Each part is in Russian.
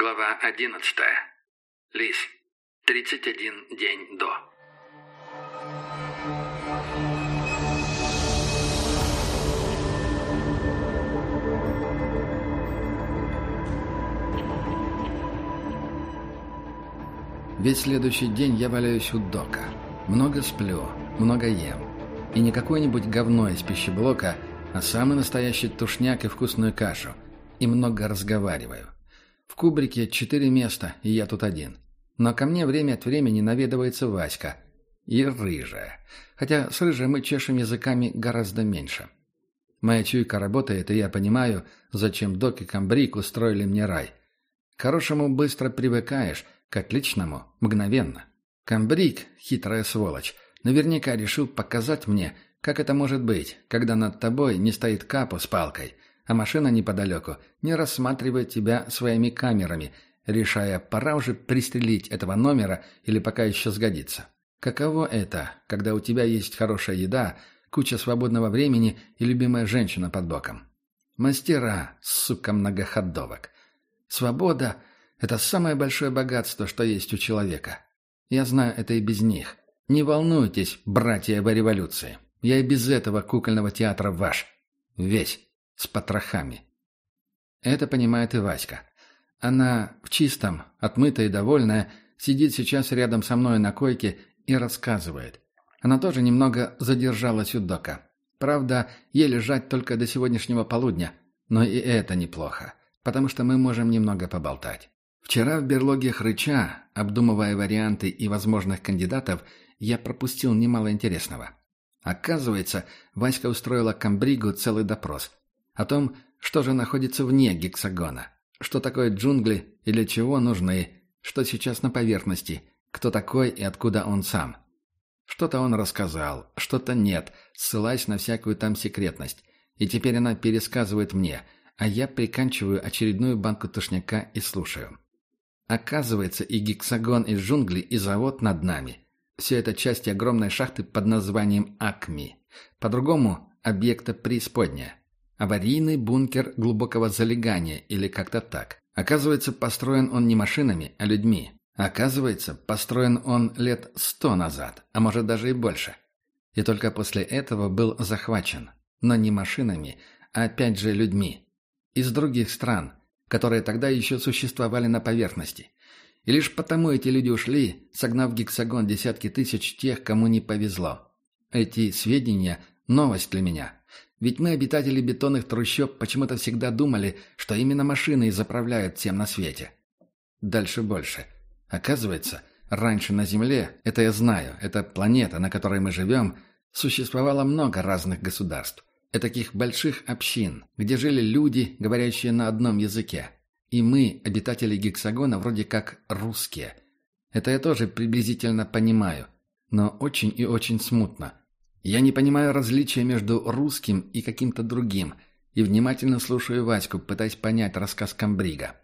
Глава 11. Лис. 31 день до. Весь следующий день я валяюсь у дока. Много сплю, много ем. И не какое-нибудь говно из пищеблока, а самый настоящий тушняк и вкусную кашу. И много разговариваю. В кубрике четыре места, и я тут один. Но ко мне время от времени наведывается Васька. И рыжая. Хотя с рыжей мы чешем языками гораздо меньше. Моя чуйка работает, и я понимаю, зачем док и комбриг устроили мне рай. К хорошему быстро привыкаешь, к отличному – мгновенно. Комбриг, хитрая сволочь, наверняка решил показать мне, как это может быть, когда над тобой не стоит капу с палкой, а машина неподалеку не рассматривает тебя своими камерами, решая, пора уже пристрелить этого номера или пока еще сгодится. Каково это, когда у тебя есть хорошая еда, куча свободного времени и любимая женщина под боком? Мастера, сука, многоходовок. Свобода – это самое большое богатство, что есть у человека. Я знаю это и без них. Не волнуйтесь, братья в революции. Я и без этого кукольного театра ваш. Весь с потрохами. Это понимает и Васька. Она в чистом, отмытая и довольная, сидит сейчас рядом со мной на койке и рассказывает. Она тоже немного задержалась у дока. Правда, ей лежать только до сегодняшнего полудня, но и это неплохо, потому что мы можем немного поболтать. Вчера в берлоге Хрыча, обдумывая варианты и возможных кандидатов, я пропустил немало интересного. Оказывается, Васька устроила комбригу целый допрос – о том, что же находится вне гексагона, что такое джунгли и для чего нужны, что сейчас на поверхности, кто такой и откуда он сам. Что-то он рассказал, что-то нет, ссылаясь на всякую там секретность. И теперь она пересказывает мне, а я приканчиваю очередную банку тушняка и слушаю. Оказывается, и гексагон из джунглей, и завод над нами. Все это части огромной шахты под названием Акми. По-другому – объекта преисподняя. Аварийный бункер глубокого залегания или как-то так. Оказывается, построен он не машинами, а людьми. Оказывается, построен он лет сто назад, а может даже и больше. И только после этого был захвачен. Но не машинами, а опять же людьми. Из других стран, которые тогда еще существовали на поверхности. И лишь потому эти люди ушли, согнав гексагон десятки тысяч тех, кому не повезло. Эти сведения – новость для меня – ведь мы, обитатели бетонных трущоб, почему-то всегда думали, что именно машины и заправляют всем на свете. Дальше больше. Оказывается, раньше на Земле, это я знаю, это планета, на которой мы живем, существовало много разных государств. И таких больших общин, где жили люди, говорящие на одном языке. И мы, обитатели гексагона, вроде как русские. Это я тоже приблизительно понимаю, но очень и очень смутно. Я не понимаю различия между русским и каким-то другим, и внимательно слушаю Ваську, пытаясь понять рассказ Камбрига.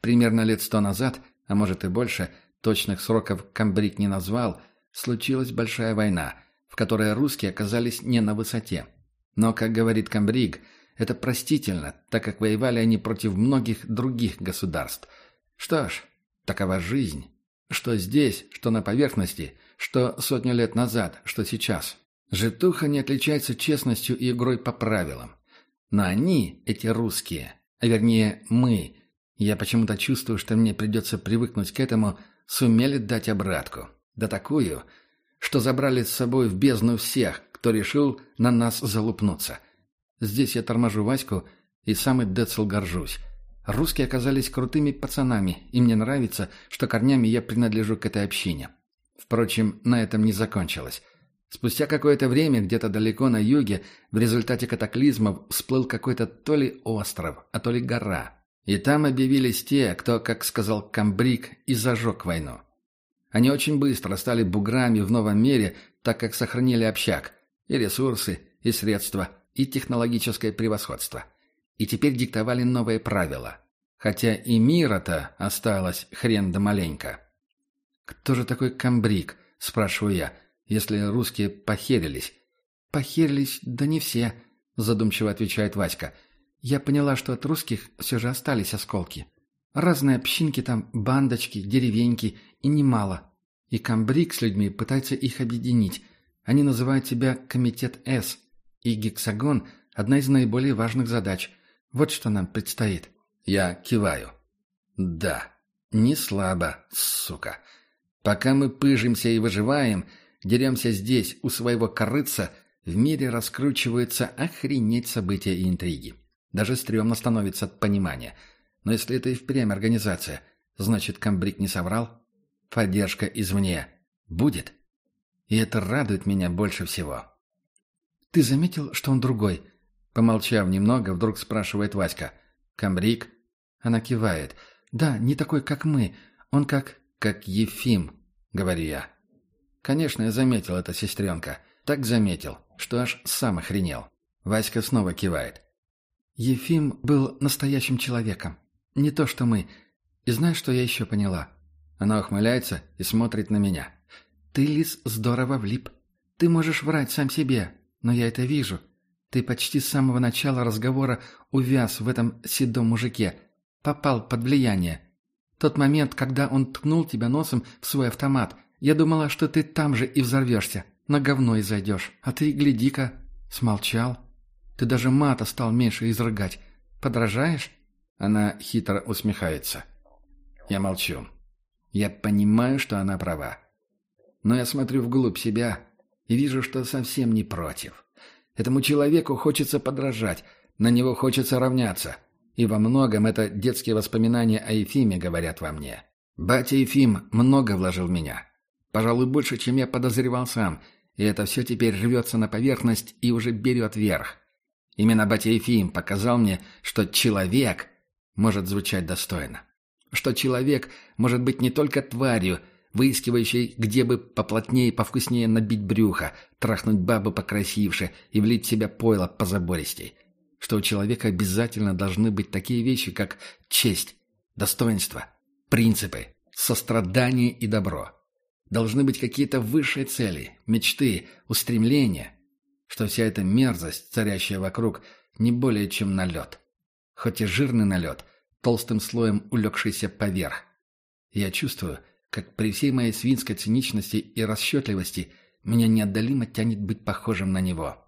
Примерно лет сто назад, а может и больше, точных сроков Камбриг не назвал, случилась большая война, в которой русские оказались не на высоте. Но, как говорит Камбриг, это простительно, так как воевали они против многих других государств. Что ж, такова жизнь. Что здесь, что на поверхности, что сотню лет назад, что сейчас. Житуха не отличается честностью и игрой по правилам. Но они, эти русские, а вернее мы, я почему-то чувствую, что мне придется привыкнуть к этому, сумели дать обратку. Да такую, что забрали с собой в бездну всех, кто решил на нас залупнуться. Здесь я торможу Ваську и самый Децл горжусь. Русские оказались крутыми пацанами, и мне нравится, что корнями я принадлежу к этой общине. Впрочем, на этом не закончилось. Спустя какое-то время где-то далеко на юге в результате катаклизмов всплыл какой-то то ли остров, а то ли гора. И там объявились те, кто, как сказал Камбрик, и зажег войну. Они очень быстро стали буграми в новом мире, так как сохранили общак, и ресурсы, и средства, и технологическое превосходство. И теперь диктовали новые правила. Хотя и мира-то осталось хрен да маленько. «Кто же такой Камбрик?» – спрашиваю я – если русские похерились. «Похерились, да не все», — задумчиво отвечает Васька. «Я поняла, что от русских все же остались осколки. Разные общинки там, бандочки, деревеньки, и немало. И Камбрик с людьми пытается их объединить. Они называют себя Комитет С. И Гексагон – одна из наиболее важных задач. Вот что нам предстоит. Я киваю. Да, не слабо, сука. Пока мы пыжимся и выживаем, деремся здесь, у своего корыца, в мире раскручиваются охренеть события и интриги. Даже стрёмно становится от понимания. Но если это и впрямь организация, значит, комбриг не соврал? Поддержка извне будет? И это радует меня больше всего. «Ты заметил, что он другой?» Помолчав немного, вдруг спрашивает Васька. «Комбриг?» Она кивает. «Да, не такой, как мы. Он как...» «Как Ефим», — говорю я. Конечно, я заметил это, сестренка. Так заметил, что аж сам охренел. Васька снова кивает. Ефим был настоящим человеком. Не то, что мы. И знаешь, что я еще поняла? Она ухмыляется и смотрит на меня. Ты, Лис, здорово влип. Ты можешь врать сам себе, но я это вижу. Ты почти с самого начала разговора увяз в этом седом мужике. Попал под влияние. Тот момент, когда он ткнул тебя носом в свой автомат, я думала, что ты там же и взорвешься, на говно и зайдешь. А ты, гляди-ка, смолчал. Ты даже мата стал меньше изрыгать. Подражаешь?» Она хитро усмехается. Я молчу. Я понимаю, что она права. Но я смотрю вглубь себя и вижу, что совсем не против. Этому человеку хочется подражать, на него хочется равняться — и во многом это детские воспоминания о Ефиме говорят во мне. Батя Ефим много вложил в меня. Пожалуй, больше, чем я подозревал сам, и это все теперь рвется на поверхность и уже берет верх. Именно батя Ефим показал мне, что человек может звучать достойно. Что человек может быть не только тварью, выискивающей, где бы поплотнее и повкуснее набить брюхо, трахнуть бабу покрасивше и влить в себя пойло позабористей что у человека обязательно должны быть такие вещи, как честь, достоинство, принципы, сострадание и добро. Должны быть какие-то высшие цели, мечты, устремления, что вся эта мерзость, царящая вокруг, не более чем налет. Хоть и жирный налет, толстым слоем улегшийся поверх. Я чувствую, как при всей моей свинской циничности и расчетливости меня неотдалимо тянет быть похожим на него.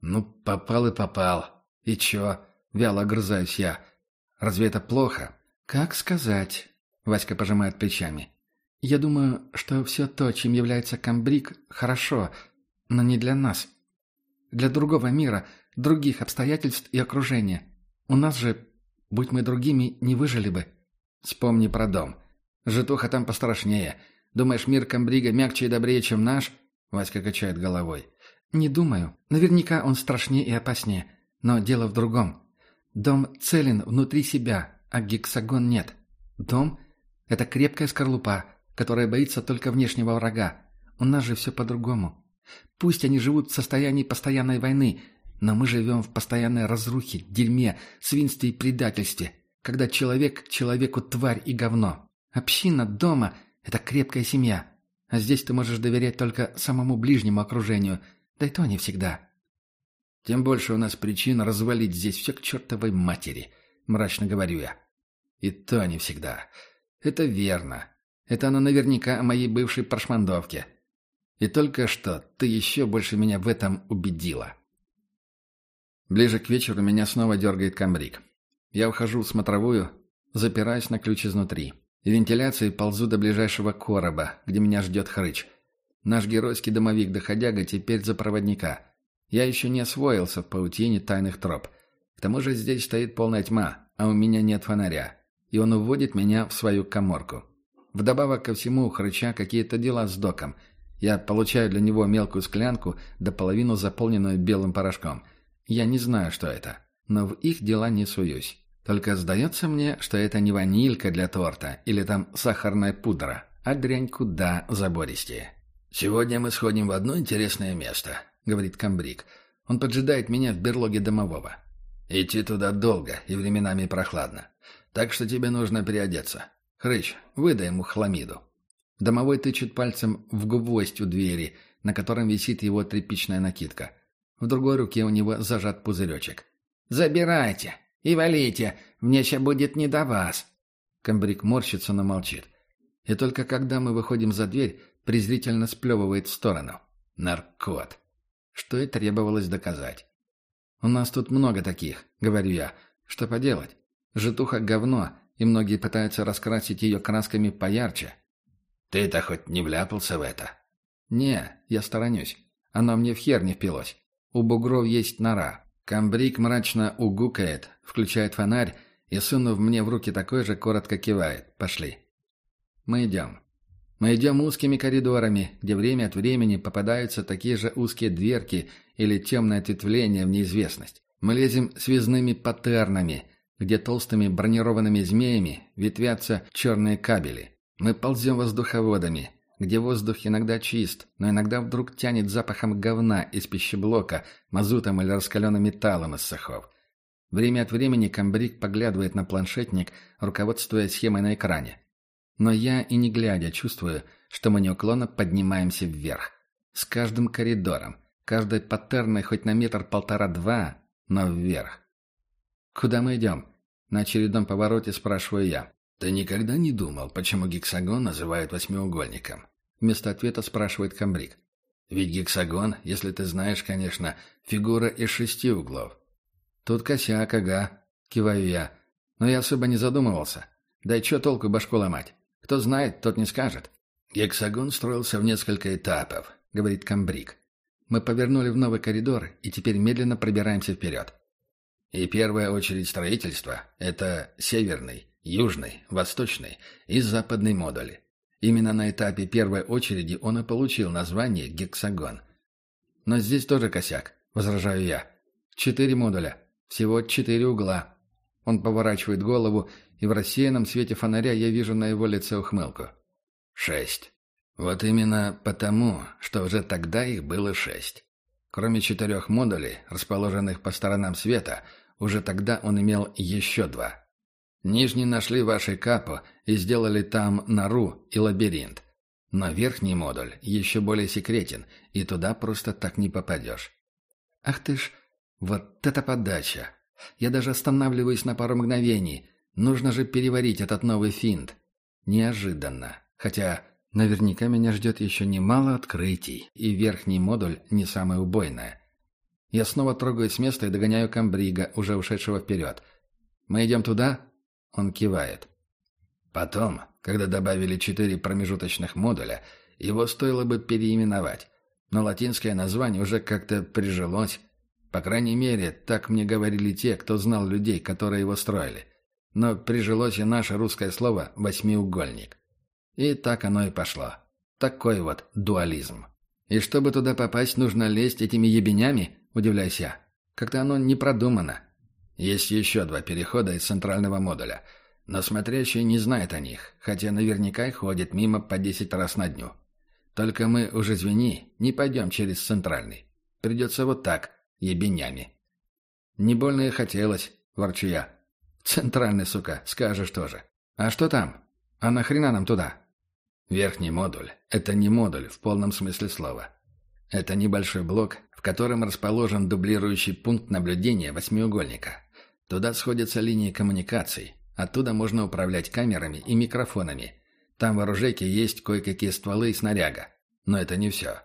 «Ну, попал и попал. И чё?» — вяло огрызаюсь я. «Разве это плохо?» «Как сказать?» — Васька пожимает плечами. «Я думаю, что все то, чем является комбриг, хорошо, но не для нас. Для другого мира, других обстоятельств и окружения. У нас же, будь мы другими, не выжили бы». «Вспомни про дом. Житуха там пострашнее. Думаешь, мир комбрига мягче и добрее, чем наш?» Васька качает головой. «Не думаю. Наверняка он страшнее и опаснее. Но дело в другом. Дом целен внутри себя, а гексагон нет. Дом — это крепкая скорлупа, которая боится только внешнего врага. У нас же все по-другому. Пусть они живут в состоянии постоянной войны, но мы живем в постоянной разрухе, дерьме, свинстве и предательстве, когда человек человеку тварь и говно. Община дома — это крепкая семья. А здесь ты можешь доверять только самому ближнему окружению — да и то не всегда. Тем больше у нас причин развалить здесь все к чертовой матери, мрачно говорю я. И то не всегда. Это верно. Это оно наверняка о моей бывшей прошмандовке. И только что ты еще больше меня в этом убедила. Ближе к вечеру меня снова дергает камбрик. Я ухожу в смотровую, запираюсь на ключ изнутри. И вентиляции ползу до ближайшего короба, где меня ждет хрыч – Наш геройский домовик-доходяга теперь за проводника. Я еще не освоился в паутине тайных троп. К тому же здесь стоит полная тьма, а у меня нет фонаря. И он уводит меня в свою коморку. Вдобавок ко всему, у хрыча какие-то дела с доком. Я получаю для него мелкую склянку, до половину заполненную белым порошком. Я не знаю, что это, но в их дела не суюсь. Только сдается мне, что это не ванилька для торта или там сахарная пудра, а дрянь куда забористее. «Сегодня мы сходим в одно интересное место», — говорит комбриг. «Он поджидает меня в берлоге домового. Идти туда долго и временами прохладно. Так что тебе нужно переодеться. Хрыч, выдай ему хламиду». Домовой тычет пальцем в гвоздь у двери, на котором висит его тряпичная накидка. В другой руке у него зажат пузыречек. «Забирайте и валите, мне сейчас будет не до вас», Камбрик морщится, но молчит. И только когда мы выходим за дверь, презрительно сплевывает в сторону. Наркот. Что и требовалось доказать. «У нас тут много таких», — говорю я. «Что поделать? Житуха — говно, и многие пытаются раскрасить ее красками поярче». «Ты-то хоть не вляпался в это?» «Не, я сторонюсь. Оно мне в хер не впилось. У бугров есть нора. Камбрик мрачно угукает, включает фонарь и, сунув мне в руки такой же, коротко кивает. «Пошли». Мы идем. Мы идем узкими коридорами, где время от времени попадаются такие же узкие дверки или темное ответвление в неизвестность. Мы лезем связными паттернами, где толстыми бронированными змеями ветвятся черные кабели. Мы ползем воздуховодами, где воздух иногда чист, но иногда вдруг тянет запахом говна из пищеблока, мазутом или раскаленным металлом из сахов. Время от времени комбриг поглядывает на планшетник, руководствуя схемой на экране. Но я и не глядя чувствую, что мы неуклонно поднимаемся вверх. С каждым коридором, каждой паттерной хоть на метр-полтора-два, но вверх. «Куда мы идем?» На очередном повороте спрашиваю я. «Ты никогда не думал, почему гексагон называют восьмиугольником?» Вместо ответа спрашивает комбриг. «Ведь гексагон, если ты знаешь, конечно, фигура из шести углов». «Тут косяк, ага», — киваю я. Но я особо не задумывался. Да и чё толку башку ломать? Кто знает, тот не скажет. Гексагон строился в несколько этапов, говорит комбриг. Мы повернули в новый коридор и теперь медленно пробираемся вперед. И первая очередь строительства – это северный, южный, восточный и западный модули. Именно на этапе первой очереди он и получил название гексагон. Но здесь тоже косяк, возражаю я. Четыре модуля, всего четыре угла. Он поворачивает голову и в рассеянном свете фонаря я вижу на его лице ухмылку. Шесть. Вот именно потому, что уже тогда их было шесть. Кроме четырех модулей, расположенных по сторонам света, уже тогда он имел еще два. Нижний нашли вашей капу и сделали там нору и лабиринт. Но верхний модуль еще более секретен, и туда просто так не попадешь. Ах ты ж, вот это подача! Я даже останавливаюсь на пару мгновений, Нужно же переварить этот новый финт. Неожиданно. Хотя наверняка меня ждет еще немало открытий, и верхний модуль не самое убойное. Я снова трогаюсь с места и догоняю комбрига, уже ушедшего вперед. «Мы идем туда?» Он кивает. Потом, когда добавили четыре промежуточных модуля, его стоило бы переименовать. Но латинское название уже как-то прижилось. По крайней мере, так мне говорили те, кто знал людей, которые его строили но прижилось и наше русское слово «восьмиугольник». И так оно и пошло. Такой вот дуализм. И чтобы туда попасть, нужно лезть этими ебенями, удивляюсь я. Как-то оно не продумано. Есть еще два перехода из центрального модуля, но смотрящий не знает о них, хотя наверняка ходит мимо по десять раз на дню. Только мы, уже извини, не пойдем через центральный. Придется вот так, ебенями. Не больно и хотелось, ворчу я. Центральный, сука, скажешь тоже. А что там? А нахрена нам туда? Верхний модуль – это не модуль в полном смысле слова. Это небольшой блок, в котором расположен дублирующий пункт наблюдения восьмиугольника. Туда сходятся линии коммуникаций. Оттуда можно управлять камерами и микрофонами. Там в оружейке есть кое-какие стволы и снаряга. Но это не все.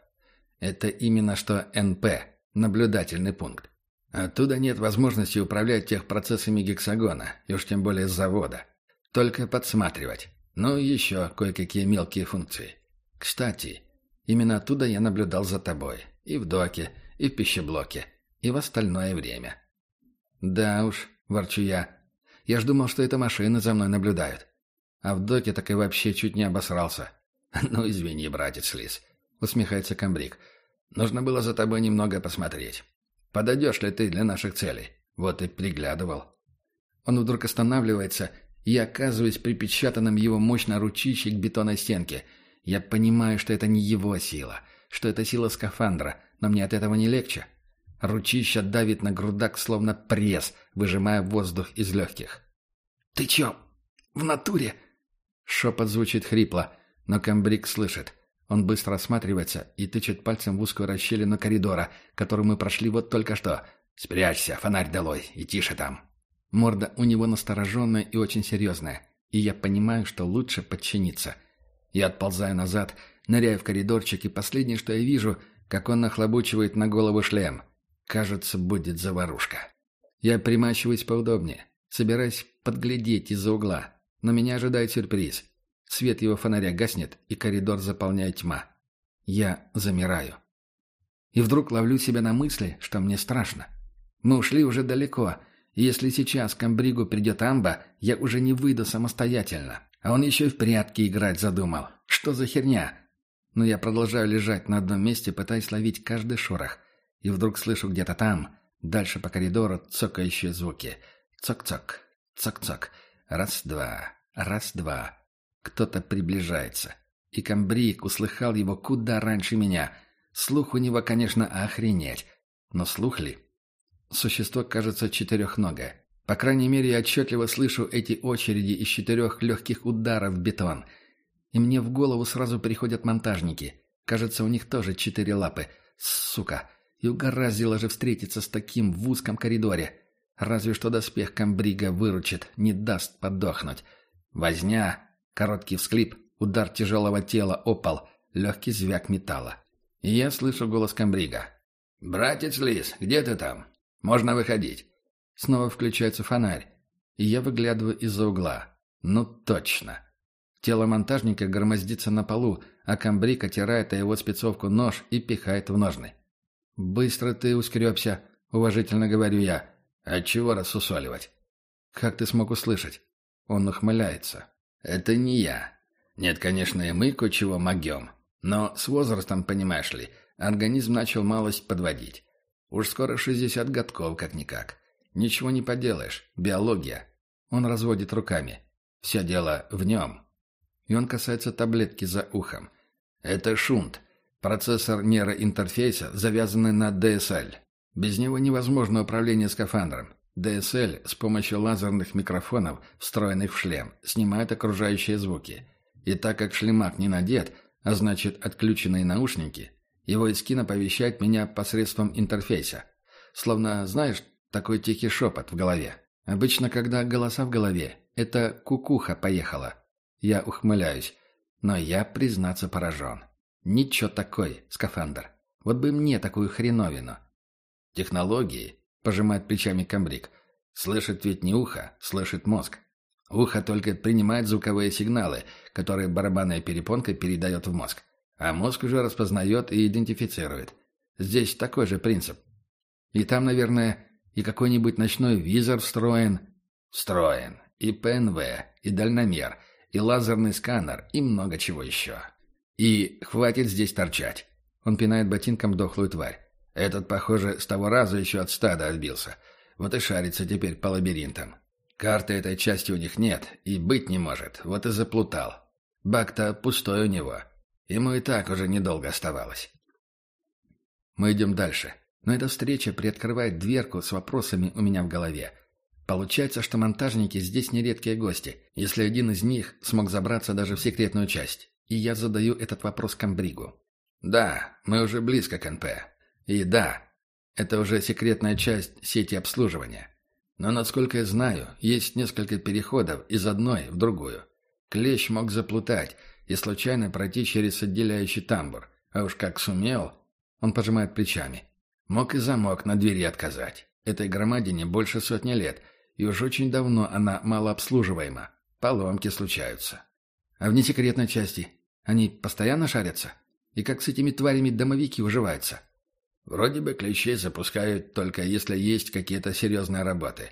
Это именно что НП – наблюдательный пункт. Оттуда нет возможности управлять техпроцессами гексагона, и уж тем более с завода. Только подсматривать. Ну и еще кое-какие мелкие функции. Кстати, именно оттуда я наблюдал за тобой. И в доке, и в пищеблоке, и в остальное время. Да уж, ворчу я. Я ж думал, что это машины за мной наблюдают. А в доке так и вообще чуть не обосрался. Ну, извини, братец Лис, усмехается комбриг. Нужно было за тобой немного посмотреть. Подойдешь ли ты для наших целей? Вот и приглядывал». Он вдруг останавливается, и я оказываюсь припечатанным его мощно ручищей к бетонной стенке. Я понимаю, что это не его сила, что это сила скафандра, но мне от этого не легче. Ручища давит на грудак, словно пресс, выжимая воздух из легких. «Ты чё? В натуре?» Шепот звучит хрипло, но комбриг слышит. Он быстро осматривается и тычет пальцем в узкую расщелину коридора, которую мы прошли вот только что. «Спрячься, фонарь долой, и тише там». Морда у него настороженная и очень серьезная. и я понимаю, что лучше подчиниться. Я отползаю назад, ныряю в коридорчик, и последнее, что я вижу, как он нахлобучивает на голову шлем. Кажется, будет заварушка. Я примачиваюсь поудобнее, собираюсь подглядеть из-за угла, но меня ожидает сюрприз. Свет его фонаря гаснет, и коридор заполняет тьма. Я замираю. И вдруг ловлю себя на мысли, что мне страшно. Мы ушли уже далеко, и если сейчас к Амбригу придет Амба, я уже не выйду самостоятельно. А он еще и в прятки играть задумал. Что за херня? Но я продолжаю лежать на одном месте, пытаясь ловить каждый шорох. И вдруг слышу где-то там, дальше по коридору, цокающие звуки. Цок-цок, цок-цок. Раз-два, раз-два. Кто-то приближается. И Камбрик услыхал его куда раньше меня. Слух у него, конечно, охренеть. Но слух ли? Существо кажется четырехногое. По крайней мере, я отчетливо слышу эти очереди из четырех легких ударов в бетон. И мне в голову сразу приходят монтажники. Кажется, у них тоже четыре лапы. Сука! И угораздило же встретиться с таким в узком коридоре. Разве что доспех комбрига выручит, не даст подохнуть. Возня, короткий всклип, удар тяжелого тела опал, легкий звяк металла. И я слышу голос комбрига. «Братец Лис, где ты там? Можно выходить». Снова включается фонарь, и я выглядываю из-за угла. Ну точно. Тело монтажника громоздится на полу, а комбриг отирает о его спецовку нож и пихает в ножны. «Быстро ты ускребся», — уважительно говорю я. «Отчего рассусоливать?» «Как ты смог услышать?» Он ухмыляется. «Это не я. Нет, конечно, и мы кое-чего могем. Но с возрастом, понимаешь ли, организм начал малость подводить. Уж скоро шестьдесят годков, как-никак. Ничего не поделаешь. Биология». Он разводит руками. «Все дело в нем». И он касается таблетки за ухом. «Это шунт. Процессор нейроинтерфейса, завязанный на DSL. Без него невозможно управление скафандром. DSL с помощью лазерных микрофонов, встроенных в шлем, снимает окружающие звуки. И так как шлемак не надет, а значит отключенные наушники, его Искин оповещает меня посредством интерфейса. Словно, знаешь, такой тихий шепот в голове. Обычно, когда голоса в голове, это кукуха поехала. Я ухмыляюсь, но я, признаться, поражен. Ничего такой, скафандр. Вот бы мне такую хреновину. Технологии, пожимает плечами комбриг. Слышит ведь не ухо, слышит мозг. Ухо только принимает звуковые сигналы, которые барабанная перепонка передает в мозг. А мозг уже распознает и идентифицирует. Здесь такой же принцип. И там, наверное, и какой-нибудь ночной визор встроен. Встроен. И ПНВ, и дальномер, и лазерный сканер, и много чего еще. И хватит здесь торчать. Он пинает ботинком дохлую тварь. Этот, похоже, с того раза еще от стада отбился. Вот и шарится теперь по лабиринтам. Карты этой части у них нет, и быть не может. Вот и заплутал. Бак-то пустой у него. Ему и так уже недолго оставалось. Мы идем дальше. Но эта встреча приоткрывает дверку с вопросами у меня в голове. Получается, что монтажники здесь нередкие гости, если один из них смог забраться даже в секретную часть. И я задаю этот вопрос Камбригу. Да, мы уже близко к НП. И да, это уже секретная часть сети обслуживания. Но, насколько я знаю, есть несколько переходов из одной в другую. Клещ мог заплутать и случайно пройти через отделяющий тамбур. А уж как сумел, он пожимает плечами. Мог и замок на двери отказать. Этой громадине больше сотни лет, и уж очень давно она малообслуживаема. Поломки случаются. А в несекретной части они постоянно шарятся? И как с этими тварями домовики уживаются? Вроде бы ключей запускают только если есть какие-то серьезные работы.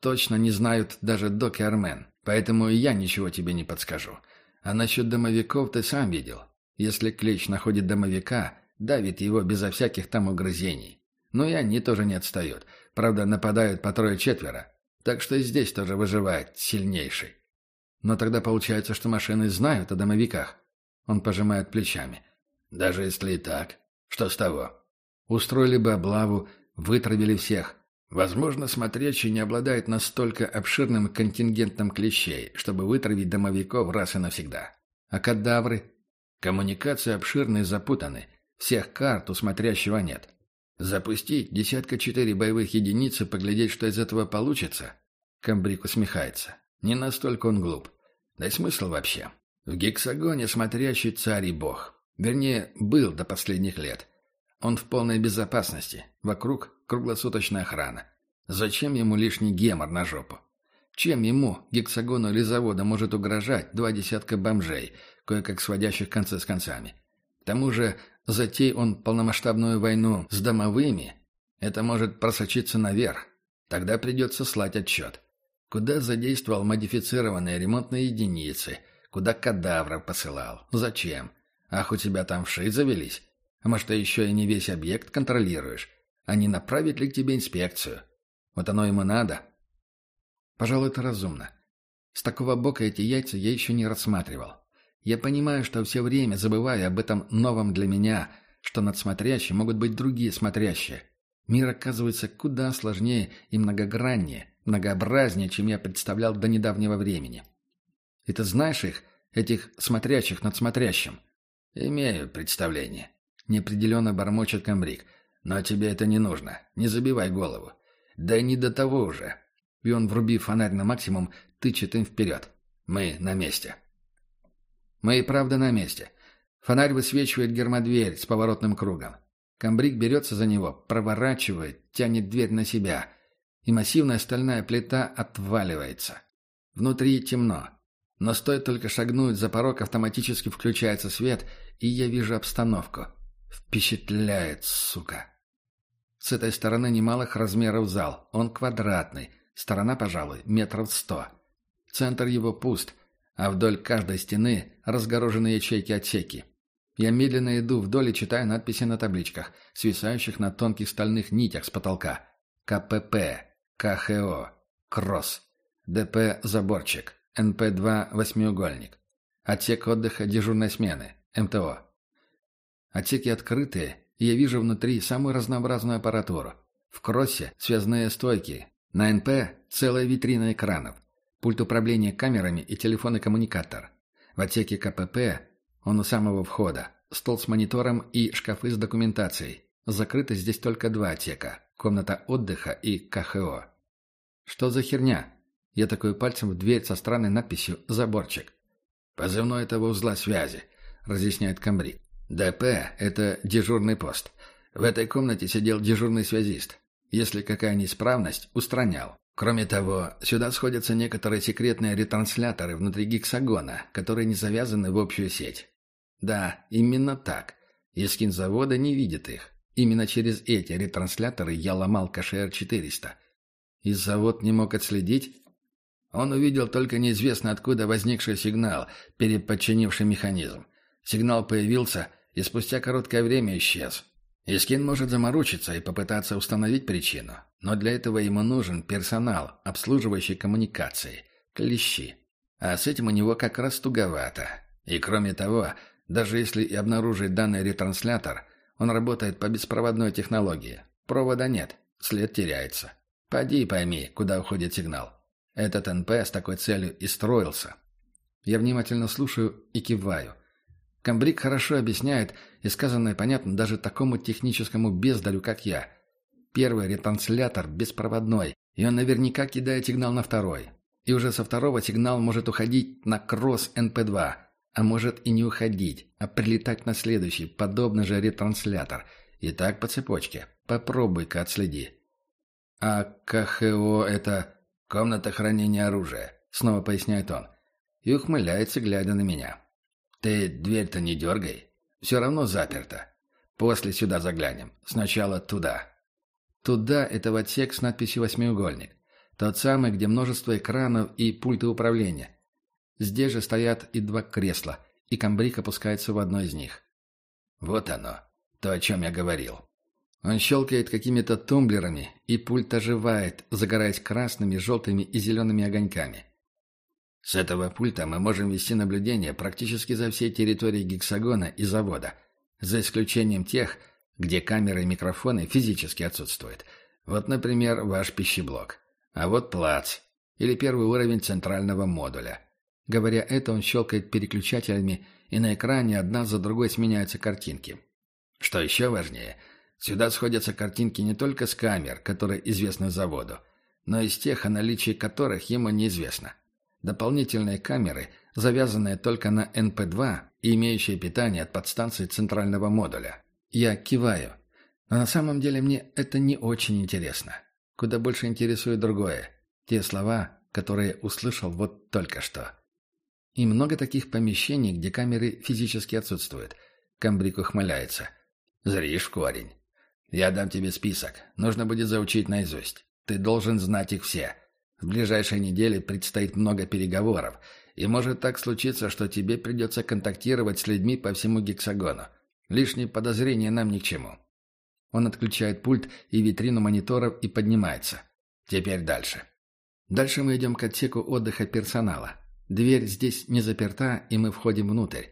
Точно не знают даже Док и Армен, поэтому и я ничего тебе не подскажу. А насчет домовиков ты сам видел. Если клещ находит домовика, давит его безо всяких там угрызений. Но и они тоже не отстают. Правда, нападают по трое-четверо. Так что и здесь тоже выживает сильнейший. Но тогда получается, что машины знают о домовиках. Он пожимает плечами. Даже если и так, что с того? Устроили бы облаву, вытравили всех. Возможно, смотрящий не обладает настолько обширным контингентом клещей, чтобы вытравить домовиков раз и навсегда. А кадавры? Коммуникации обширны и запутаны. Всех карт у смотрящего нет. Запустить десятка четыре боевых единиц и поглядеть, что из этого получится? Камбрик усмехается. Не настолько он глуп. Да и смысл вообще? В гексагоне смотрящий царь и бог. Вернее, был до последних лет. Он в полной безопасности. Вокруг круглосуточная охрана. Зачем ему лишний гемор на жопу? Чем ему, гексагону или завода, может угрожать два десятка бомжей, кое-как сводящих концы с концами? К тому же, затей он полномасштабную войну с домовыми, это может просочиться наверх. Тогда придется слать отчет. Куда задействовал модифицированные ремонтные единицы? Куда кадавров посылал? Зачем? Ах, у тебя там вши завелись? А может, ты еще и не весь объект контролируешь? А не направить ли к тебе инспекцию? Вот оно ему надо. Пожалуй, это разумно. С такого бока эти яйца я еще не рассматривал. Я понимаю, что все время забываю об этом новом для меня, что над смотрящим могут быть другие смотрящие. Мир оказывается куда сложнее и многограннее, многообразнее, чем я представлял до недавнего времени. И ты знаешь их, этих смотрящих над смотрящим? Имею представление. Неопределенно бормочет комбриг. Но тебе это не нужно. Не забивай голову. Да не до того уже. И он, врубив фонарь на максимум, тычет им вперед. Мы на месте. Мы и правда на месте. Фонарь высвечивает гермодверь с поворотным кругом. Камбрик берется за него, проворачивает, тянет дверь на себя, и массивная стальная плита отваливается. Внутри темно. Но стоит только шагнуть за порог, автоматически включается свет, и я вижу обстановку. Впечатляет, сука. С этой стороны немалых размеров зал. Он квадратный. Сторона, пожалуй, метров сто. Центр его пуст, а вдоль каждой стены разгорожены ячейки-отсеки. Я медленно иду вдоль и читаю надписи на табличках, свисающих на тонких стальных нитях с потолка. КПП, КХО, КРОСС, ДП «Заборчик», НП-2 «Восьмиугольник», отсек отдыха дежурной смены, МТО. Отсеки открытые, и я вижу внутри самую разнообразную аппаратуру. В кроссе связные стойки, на НП целая витрина экранов, пульт управления камерами и телефонный коммуникатор. В отсеке КПП он у самого входа. Стол с монитором и шкафы с документацией. Закрыто здесь только два отсека. Комната отдыха и КХО. Что за херня? Я такой пальцем в дверь со странной надписью «Заборчик». «Позывной этого узла связи», — разъясняет комбриг. «ДП — это дежурный пост. В этой комнате сидел дежурный связист. Если какая неисправность, устранял. Кроме того, сюда сходятся некоторые секретные ретрансляторы внутри гексагона, которые не завязаны в общую сеть. Да, именно так. Искин завода не видит их. Именно через эти ретрансляторы я ломал КШР-400. И завод не мог отследить? Он увидел только неизвестно откуда возникший сигнал, переподчинивший механизм. Сигнал появился и спустя короткое время исчез. Искин может заморочиться и попытаться установить причину, но для этого ему нужен персонал, обслуживающий коммуникации, клещи. А с этим у него как раз туговато. И кроме того, даже если и обнаружить данный ретранслятор, он работает по беспроводной технологии. Провода нет, след теряется. Поди пойми, куда уходит сигнал. Этот НП с такой целью и строился. Я внимательно слушаю и киваю. Камбрик хорошо объясняет, и сказанное понятно даже такому техническому бездарю, как я. Первый ретранслятор беспроводной, и он наверняка кидает сигнал на второй. И уже со второго сигнал может уходить на кросс НП-2, а может и не уходить, а прилетать на следующий, подобный же ретранслятор. И так по цепочке. Попробуй-ка отследи. А КХО — это комната хранения оружия, снова поясняет он. И ухмыляется, глядя на меня. Ты дверь-то не дергай. Все равно заперта. После сюда заглянем. Сначала туда. Туда — это в отсек с надписью «Восьмиугольник». Тот самый, где множество экранов и пульты управления. Здесь же стоят и два кресла, и комбриг опускается в одно из них. Вот оно, то, о чем я говорил. Он щелкает какими-то тумблерами, и пульт оживает, загораясь красными, желтыми и зелеными огоньками. С этого пульта мы можем вести наблюдение практически за всей территорией гексагона и завода, за исключением тех, где камеры и микрофоны физически отсутствуют. Вот, например, ваш пищеблок. А вот плац, или первый уровень центрального модуля. Говоря это, он щелкает переключателями, и на экране одна за другой сменяются картинки. Что еще важнее, сюда сходятся картинки не только с камер, которые известны заводу, но и с тех, о наличии которых ему неизвестно. Дополнительные камеры, завязанные только на НП-2 и имеющие питание от подстанции центрального модуля. Я киваю. Но на самом деле мне это не очень интересно. Куда больше интересует другое. Те слова, которые услышал вот только что. И много таких помещений, где камеры физически отсутствуют. Камбрик ухмыляется. Зришь, корень. Я дам тебе список. Нужно будет заучить наизусть. Ты должен знать их все. В ближайшие недели предстоит много переговоров, и может так случиться, что тебе придется контактировать с людьми по всему гексагону. Лишние подозрения нам ни к чему. Он отключает пульт и витрину мониторов и поднимается. Теперь дальше. Дальше мы идем к отсеку отдыха персонала. Дверь здесь не заперта, и мы входим внутрь.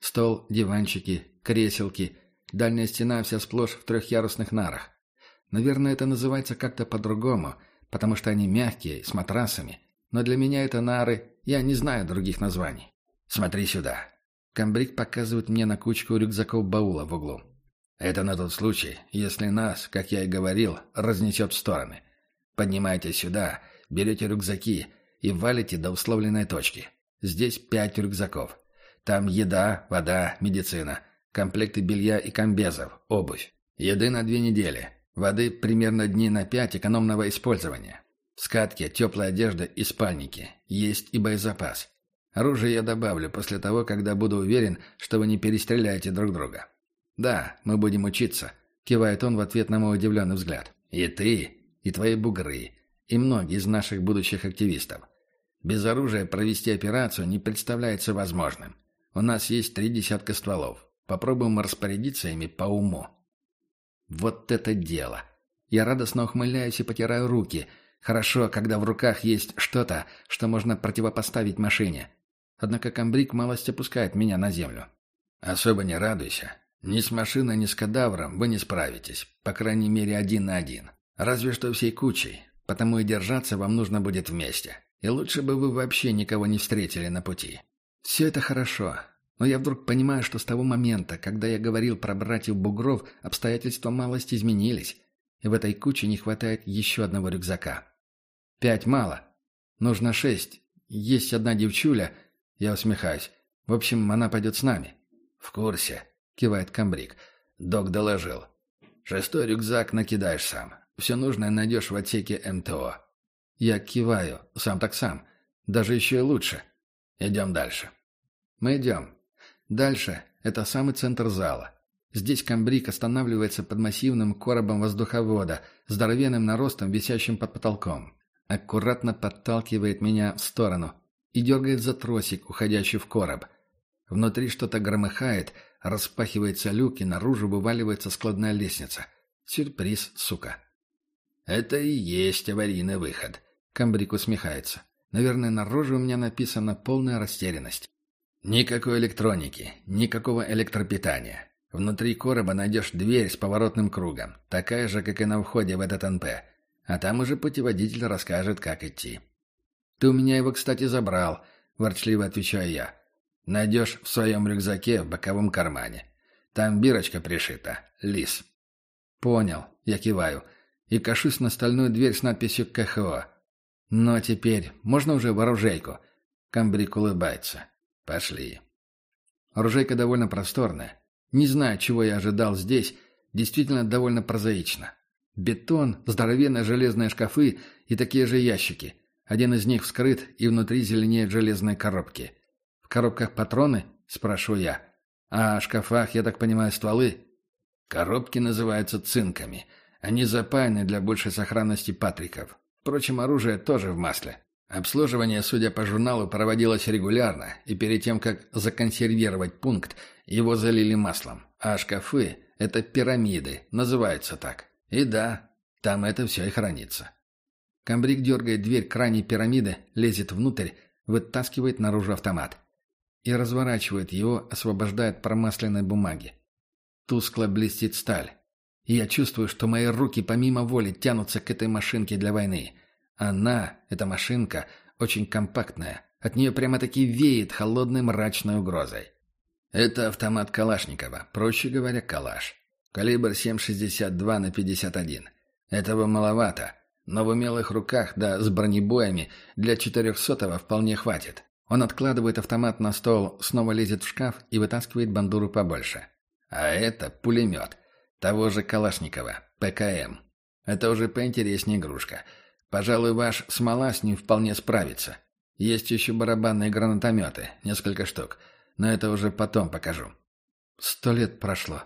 Стол, диванчики, креселки. Дальняя стена вся сплошь в трехъярусных нарах. Наверное, это называется как-то по-другому, потому что они мягкие, с матрасами. Но для меня это нары, я не знаю других названий. Смотри сюда. Камбрик показывает мне на кучку рюкзаков баула в углу. Это на тот случай, если нас, как я и говорил, разнесет в стороны. Поднимайтесь сюда, берете рюкзаки и валите до условленной точки. Здесь пять рюкзаков. Там еда, вода, медицина, комплекты белья и комбезов, обувь. Еды на две недели. Воды примерно дни на пять экономного использования. В скатке теплая одежда и спальники. Есть и боезапас. Оружие я добавлю после того, когда буду уверен, что вы не перестреляете друг друга. Да, мы будем учиться, кивает он в ответ на мой удивленный взгляд. И ты, и твои бугры, и многие из наших будущих активистов. Без оружия провести операцию не представляется возможным. У нас есть три десятка стволов. Попробуем распорядиться ими по уму. Вот это дело! Я радостно ухмыляюсь и потираю руки. Хорошо, когда в руках есть что-то, что можно противопоставить машине. Однако комбриг малость опускает меня на землю. Особо не радуйся. Ни с машиной, ни с кадавром вы не справитесь. По крайней мере, один на один. Разве что всей кучей. Потому и держаться вам нужно будет вместе. И лучше бы вы вообще никого не встретили на пути. Все это хорошо. Но я вдруг понимаю, что с того момента, когда я говорил про братьев Бугров, обстоятельства малость изменились. И в этой куче не хватает еще одного рюкзака. Пять мало. Нужно шесть. Есть одна девчуля. Я усмехаюсь. В общем, она пойдет с нами. В курсе, кивает комбриг. Док доложил. Шестой рюкзак накидаешь сам. Все нужное найдешь в отсеке МТО. Я киваю, сам так сам. Даже еще и лучше. Идем дальше. Мы идем. Дальше – это самый центр зала. Здесь комбриг останавливается под массивным коробом воздуховода, здоровенным наростом, висящим под потолком. Аккуратно подталкивает меня в сторону и дергает за тросик, уходящий в короб. Внутри что-то громыхает, распахивается люк, и наружу вываливается складная лестница. Сюрприз, сука. «Это и есть аварийный выход», — Камбрик усмехается. «Наверное, наружу у меня написана полная растерянность». «Никакой электроники, никакого электропитания. Внутри короба найдешь дверь с поворотным кругом, такая же, как и на входе в этот НП. А там уже путеводитель расскажет, как идти». «Ты у меня его, кстати, забрал», — ворчливо отвечаю я. «Найдешь в своем рюкзаке в боковом кармане. Там бирочка пришита. Лис». «Понял», — я киваю и кашусь на стальную дверь с надписью «КХО». «Ну а теперь можно уже в оружейку?» Камбрик улыбается. «Пошли». Оружейка довольно просторная. Не знаю, чего я ожидал здесь. Действительно довольно прозаично. Бетон, здоровенные железные шкафы и такие же ящики. Один из них вскрыт, и внутри зеленеют железные коробки. «В коробках патроны?» – спрашиваю я. «А в шкафах, я так понимаю, стволы?» «Коробки называются цинками». Они запаяны для большей сохранности патриков. Впрочем, оружие тоже в масле. Обслуживание, судя по журналу, проводилось регулярно, и перед тем, как законсервировать пункт, его залили маслом. А шкафы — это пирамиды, называются так. И да, там это все и хранится. Камбрик дергает дверь крайней пирамиды, лезет внутрь, вытаскивает наружу автомат. И разворачивает его, освобождает промасленной бумаги. Тускло блестит сталь. И я чувствую, что мои руки помимо воли тянутся к этой машинке для войны. Она, эта машинка, очень компактная. От нее прямо-таки веет холодной мрачной угрозой. Это автомат Калашникова, проще говоря, калаш. Калибр 7,62 на 51. Этого маловато, Но в умелых руках, да с бронебоями, для четырехсотого вполне хватит. Он откладывает автомат на стол, снова лезет в шкаф и вытаскивает бандуру побольше. А это пулемет. Того же Калашникова, ПКМ. Это уже поинтереснее игрушка. Пожалуй, ваш смола с ним вполне справится. Есть еще барабанные гранатометы, несколько штук. Но это уже потом покажу. Сто лет прошло.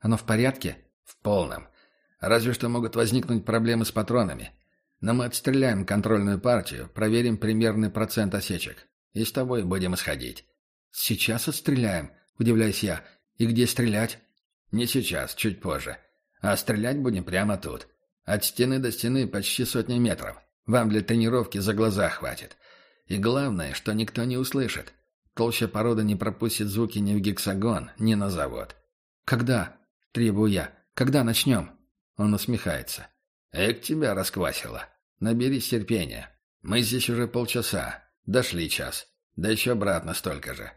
Оно в порядке? В полном. Разве что могут возникнуть проблемы с патронами. Но мы отстреляем контрольную партию, проверим примерный процент осечек. И с тобой будем исходить. Сейчас отстреляем, удивляюсь я. И где стрелять? Не сейчас, чуть позже. А стрелять будем прямо тут. От стены до стены почти сотни метров. Вам для тренировки за глаза хватит. И главное, что никто не услышит. Толща породы не пропустит звуки ни в гексагон, ни на завод. «Когда?» – требую я. «Когда начнем?» Он усмехается. «Эк, тебя расквасило. Наберись терпения. Мы здесь уже полчаса. Дошли час. Да еще обратно столько же.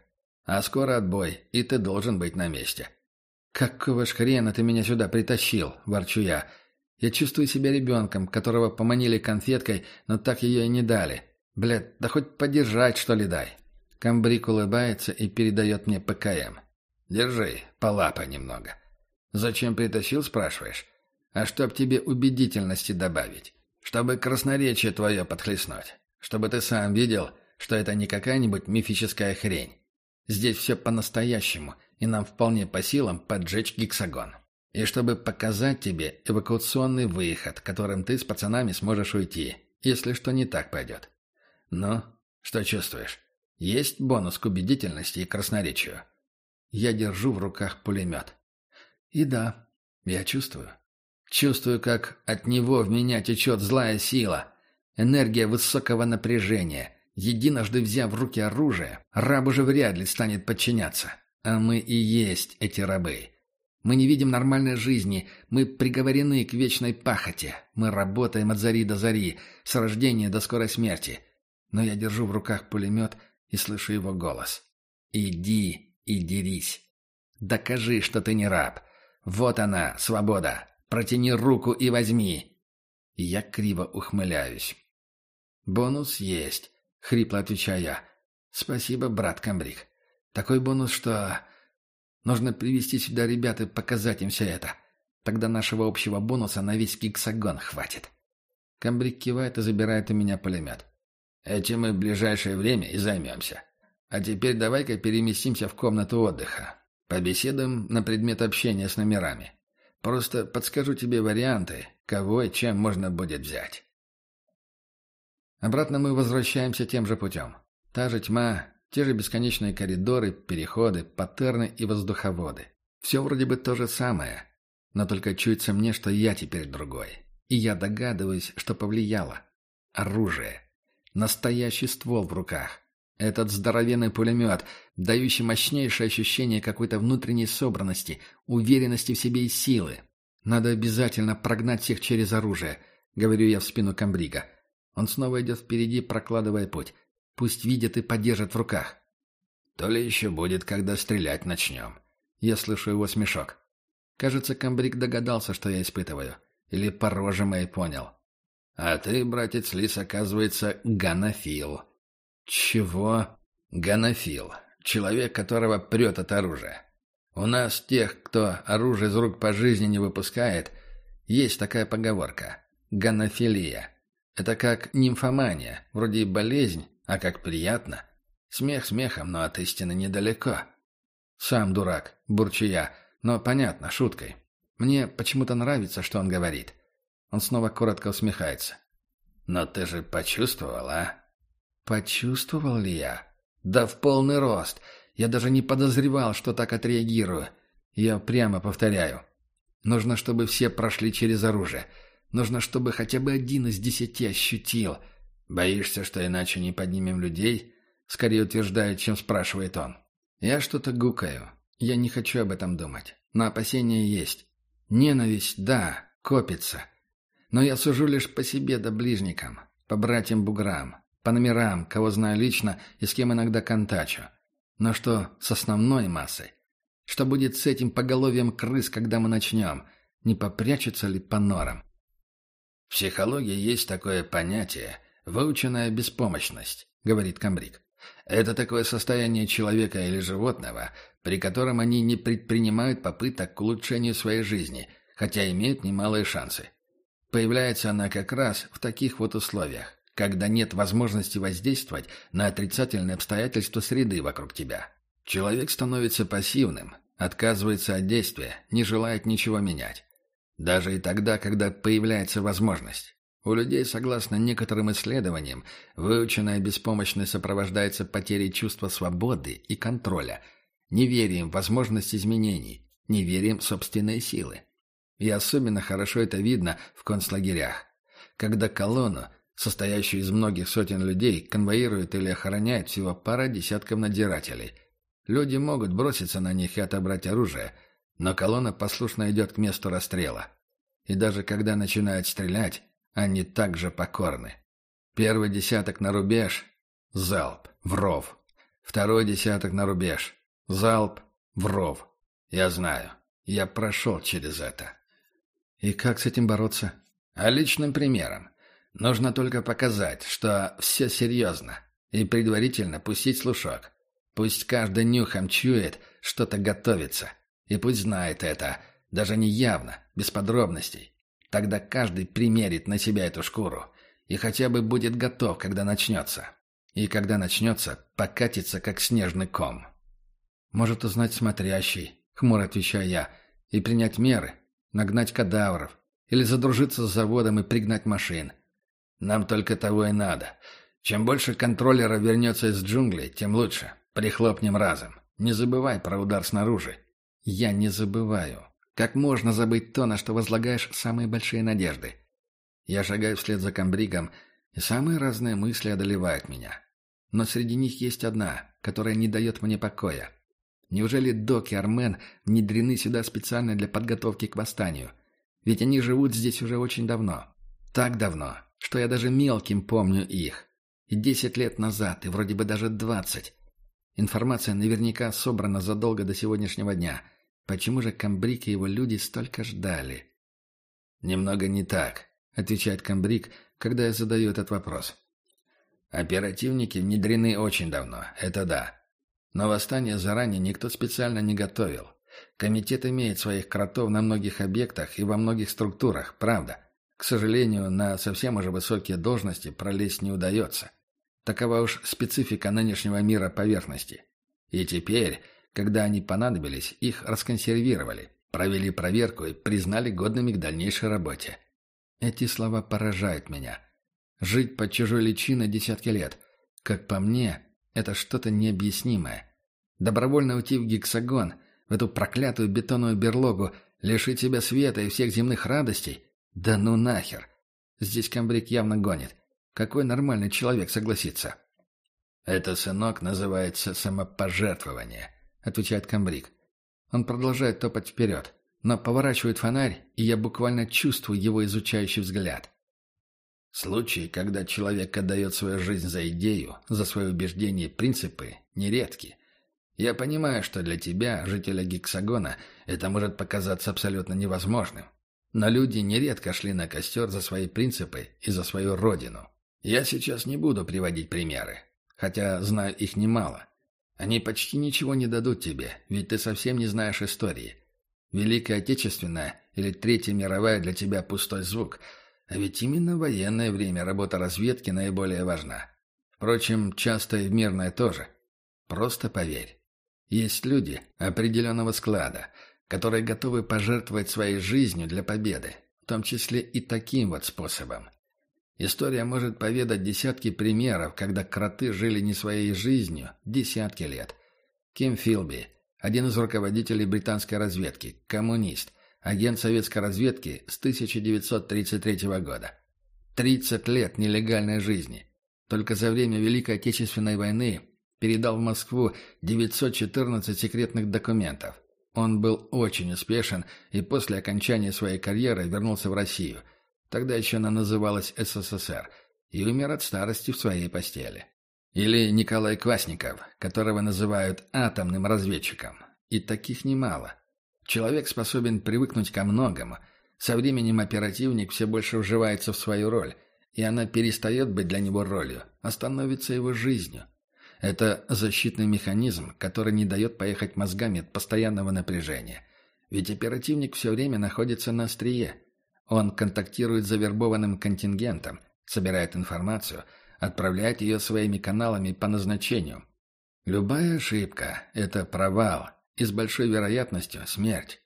А скоро отбой, и ты должен быть на месте». «Какого ж хрена ты меня сюда притащил?» – ворчу я. «Я чувствую себя ребенком, которого поманили конфеткой, но так ее и не дали. Блядь, да хоть подержать, что ли, дай». Камбрик улыбается и передает мне ПКМ. «Держи, полапай немного». «Зачем притащил, спрашиваешь? А чтоб тебе убедительности добавить. Чтобы красноречие твое подхлестнуть. Чтобы ты сам видел, что это не какая-нибудь мифическая хрень. Здесь все по-настоящему, и нам вполне по силам поджечь гексагон. И чтобы показать тебе эвакуационный выход, которым ты с пацанами сможешь уйти, если что не так пойдет. Ну, что чувствуешь? Есть бонус к убедительности и красноречию? Я держу в руках пулемет. И да, я чувствую. Чувствую, как от него в меня течет злая сила, энергия высокого напряжения. Единожды взяв в руки оружие, раб уже вряд ли станет подчиняться. А мы и есть эти рабы. Мы не видим нормальной жизни, мы приговорены к вечной пахоте. Мы работаем от зари до зари, с рождения до скорой смерти. Но я держу в руках пулемет и слышу его голос. «Иди и дерись. Докажи, что ты не раб. Вот она, свобода. Протяни руку и возьми». Я криво ухмыляюсь. «Бонус есть», — хрипло отвечаю я. «Спасибо, брат Камбрик. Такой бонус, что... Нужно привести сюда ребят и показать им все это. Тогда нашего общего бонуса на весь гексагон хватит». Камбрик кивает и забирает у меня пулемет. «Этим мы в ближайшее время и займемся. А теперь давай-ка переместимся в комнату отдыха. Побеседуем на предмет общения с номерами. Просто подскажу тебе варианты, кого и чем можно будет взять». Обратно мы возвращаемся тем же путем. Та же тьма, те же бесконечные коридоры, переходы, паттерны и воздуховоды. Все вроде бы то же самое, но только чуется мне, что я теперь другой. И я догадываюсь, что повлияло. Оружие. Настоящий ствол в руках. Этот здоровенный пулемет, дающий мощнейшее ощущение какой-то внутренней собранности, уверенности в себе и силы. Надо обязательно прогнать всех через оружие, говорю я в спину комбрига. Он снова идет впереди, прокладывая путь. Пусть видят и поддержат в руках. То ли еще будет, когда стрелять начнем. Я слышу его смешок. Кажется, комбриг догадался, что я испытываю. Или по роже моей понял. А ты, братец Лис, оказывается, ганофил. Чего? Ганофил. Человек, которого прет от оружия. У нас, тех, кто оружие из рук по жизни не выпускает, есть такая поговорка. Ганофилия. Это как нимфомания, вроде болезнь, а как приятно. Смех смехом, но от истины недалеко. Сам дурак, бурчу я, но понятно, шуткой. Мне почему-то нравится, что он говорит. Он снова коротко усмехается. «Но ты же почувствовал, а?» «Почувствовал ли я?» «Да в полный рост. Я даже не подозревал, что так отреагирую. Я прямо повторяю. Нужно, чтобы все прошли через оружие. Нужно, чтобы хотя бы один из десяти ощутил. Боишься, что иначе не поднимем людей?» Скорее утверждает, чем спрашивает он. Я что-то гукаю. Я не хочу об этом думать. Но опасения есть. Ненависть, да, копится. Но я сужу лишь по себе да ближникам, по братьям-буграм, по номерам, кого знаю лично и с кем иногда контачу. Но что с основной массой? Что будет с этим поголовьем крыс, когда мы начнем? Не попрячутся ли по норам? В психологии есть такое понятие «выученная беспомощность», — говорит Камбрик. Это такое состояние человека или животного, при котором они не предпринимают попыток к улучшению своей жизни, хотя имеют немалые шансы. Появляется она как раз в таких вот условиях, когда нет возможности воздействовать на отрицательные обстоятельства среды вокруг тебя. Человек становится пассивным, отказывается от действия, не желает ничего менять. Даже и тогда, когда появляется возможность. У людей, согласно некоторым исследованиям, выученная беспомощность сопровождается потерей чувства свободы и контроля, неверием в возможность изменений, неверием в собственные силы. И особенно хорошо это видно в концлагерях, когда колонну, состоящую из многих сотен людей, конвоирует или охраняет всего пара десятков надзирателей. Люди могут броситься на них и отобрать оружие, но колонна послушно идет к месту расстрела. И даже когда начинают стрелять, они также покорны. Первый десяток на рубеж — залп, в ров. Второй десяток на рубеж — залп, в ров. Я знаю, я прошел через это. И как с этим бороться? А личным примером. Нужно только показать, что все серьезно, и предварительно пустить слушок. Пусть каждый нюхом чует, что-то готовится, и пусть знает это, даже не явно, без подробностей. Тогда каждый примерит на себя эту шкуру и хотя бы будет готов, когда начнется. И когда начнется, покатится, как снежный ком. «Может узнать смотрящий», — хмуро отвечаю я, — «и принять меры, нагнать кадавров, или задружиться с заводом и пригнать машин. Нам только того и надо. Чем больше контроллера вернется из джунглей, тем лучше. Прихлопнем разом. Не забывай про удар снаружи». «Я не забываю», как можно забыть то, на что возлагаешь самые большие надежды? Я шагаю вслед за комбригом, и самые разные мысли одолевают меня. Но среди них есть одна, которая не дает мне покоя. Неужели Док и Армен внедрены сюда специально для подготовки к восстанию? Ведь они живут здесь уже очень давно. Так давно, что я даже мелким помню их. И десять лет назад, и вроде бы даже двадцать. Информация наверняка собрана задолго до сегодняшнего дня. Почему же Камбрик и его люди столько ждали? «Немного не так», — отвечает Камбрик, когда я задаю этот вопрос. «Оперативники внедрены очень давно, это да. Но восстание заранее никто специально не готовил. Комитет имеет своих кротов на многих объектах и во многих структурах, правда. К сожалению, на совсем уже высокие должности пролезть не удается. Такова уж специфика нынешнего мира поверхности. И теперь когда они понадобились, их расконсервировали, провели проверку и признали годными к дальнейшей работе. Эти слова поражают меня. Жить под чужой личиной десятки лет. Как по мне, это что-то необъяснимое. Добровольно уйти в гексагон, в эту проклятую бетонную берлогу, лишить себя света и всех земных радостей? Да ну нахер! Здесь комбриг явно гонит. Какой нормальный человек согласится? Это, сынок, называется самопожертвование. — отвечает комбриг. Он продолжает топать вперед, но поворачивает фонарь, и я буквально чувствую его изучающий взгляд. Случаи, когда человек отдает свою жизнь за идею, за свои убеждения и принципы, нередки. Я понимаю, что для тебя, жителя Гексагона, это может показаться абсолютно невозможным. Но люди нередко шли на костер за свои принципы и за свою родину. Я сейчас не буду приводить примеры, хотя знаю их немало. Они почти ничего не дадут тебе, ведь ты совсем не знаешь истории. Великая Отечественная или Третья мировая для тебя пустой звук, а ведь именно военное время работа разведки наиболее важна. Впрочем, часто и в мирное тоже. Просто поверь. Есть люди определенного склада, которые готовы пожертвовать своей жизнью для победы, в том числе и таким вот способом. История может поведать десятки примеров, когда кроты жили не своей жизнью десятки лет. Ким Филби, один из руководителей британской разведки, коммунист, агент советской разведки с 1933 года. 30 лет нелегальной жизни. Только за время Великой Отечественной войны передал в Москву 914 секретных документов. Он был очень успешен и после окончания своей карьеры вернулся в Россию – тогда еще она называлась СССР, и умер от старости в своей постели. Или Николай Квасников, которого называют атомным разведчиком. И таких немало. Человек способен привыкнуть ко многому, Со временем оперативник все больше вживается в свою роль, и она перестает быть для него ролью, а становится его жизнью. Это защитный механизм, который не дает поехать мозгами от постоянного напряжения. Ведь оперативник все время находится на острие. Он контактирует с завербованным контингентом, собирает информацию, отправляет ее своими каналами по назначению. Любая ошибка – это провал и с большой вероятностью смерть.